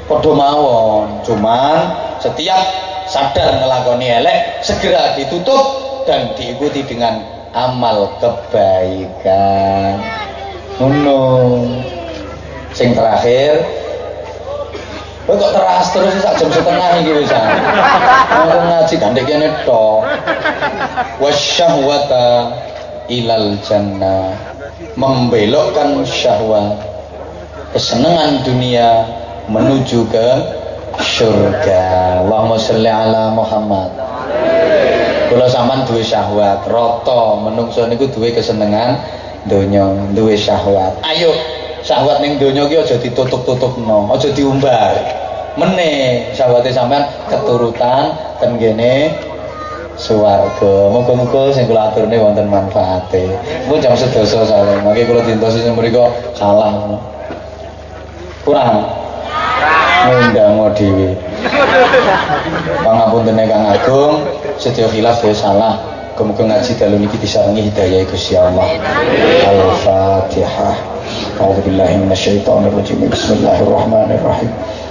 Padha mawon, cuman setiap sadar ngelakoni elek segera ditutup dan diikuti dengan amal kebaikan ngono sing terakhir Kok kok teras terus sak jam setengah iki wis. Aku ngaji gandek kene tok. Wasyahwata ilal jannah. Membelokkan syahwat kesenangan dunia menuju ke surga. Allahumma sholli ala Muhammad. Kula sampean duwe syahwat, rata menungso niku duwe kesenengan donya, duwe syahwat. Ayo syahwat ning donya ki aja ditutup-tutupno, aja diumbar. Mene syahwate sampean keturutan ten kene swarga. Muga-muga sing kula aturne wonten manfaate. Mun jam sedasa salah, mangke kula dintosi sing mriku salah. Kurang. Ngundang dhewe. Pangapunten Kang Agung, sedaya khilaf ya salah. Kemudian ngaji dalu niki disarangi hidayah Gusti Allah. Al-Fatihah. A'udzu billahi minasyaitonir rajim. Bismillahirrahmanirrahim.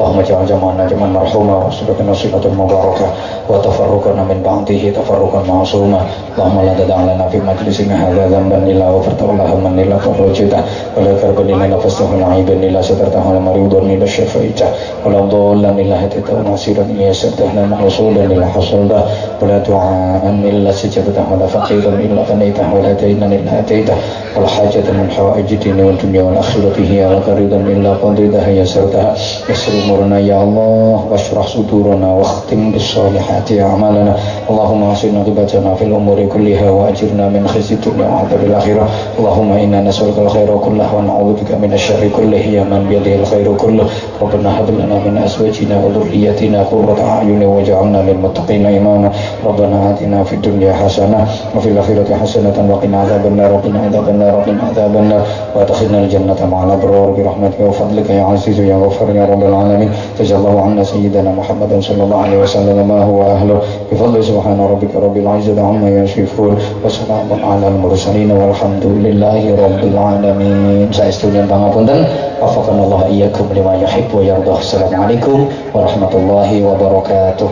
اللهم اجعل جمعنا جمعا مرحوما وصلتنا صلة مباركة وتفرقنا من بعده تفرقا معصوما اللهم لا تدع لنا في مجلسنا هذا ذنبا الا غفرته ولا هما الا فرجته ولا كربا الا نفسته ولا عيبا الا سترته ولا مريضا الا شفيته ولا ضالا الا هديته وناصرا الا يسرته ولا محصولا الا حصلته ولا دعاء الا استجبته ولا فقيرا الا غنيته ولا دينا الا اتيته ولا حاجة من حوائج الدين والدنيا والآخرة هي لك رضا إلا قضيتها يسرتها يسر أمورنا يا الله واشرح صدورنا واختم بالصالحات أعمالنا اللهم أحسن عاقبتنا في الأمور كلها وأجرنا من خزي الدنيا وعذاب الآخرة اللهم إنا نسألك الخير كله ونعوذ بك من الشر كله يا من بيده الخير كله ربنا هب لنا من أزواجنا وذريتنا قرة أعين واجعلنا للمتقين إماما ربنا آتنا في الدنيا حسنة وفي الآخرة حسنة وقنا عذاب النار وقنا عذاب النار وقنا عذاب النار وادخلنا الجنة مع الأبرار برحمتك وفضلك يا عزيز يا غفار يا رب العالمين جزا الله عنا سيدنا محمد صلى الله عليه وسلم ما هو أهله بفضل سبحان ربك رب العزة عما يصفون وسلام على المرسلين والحمد لله رب العالمين سأستوديان pangapunten وفقنا الله إياكم لما يحب ويرضى السلام عليكم ورحمة الله وبركاته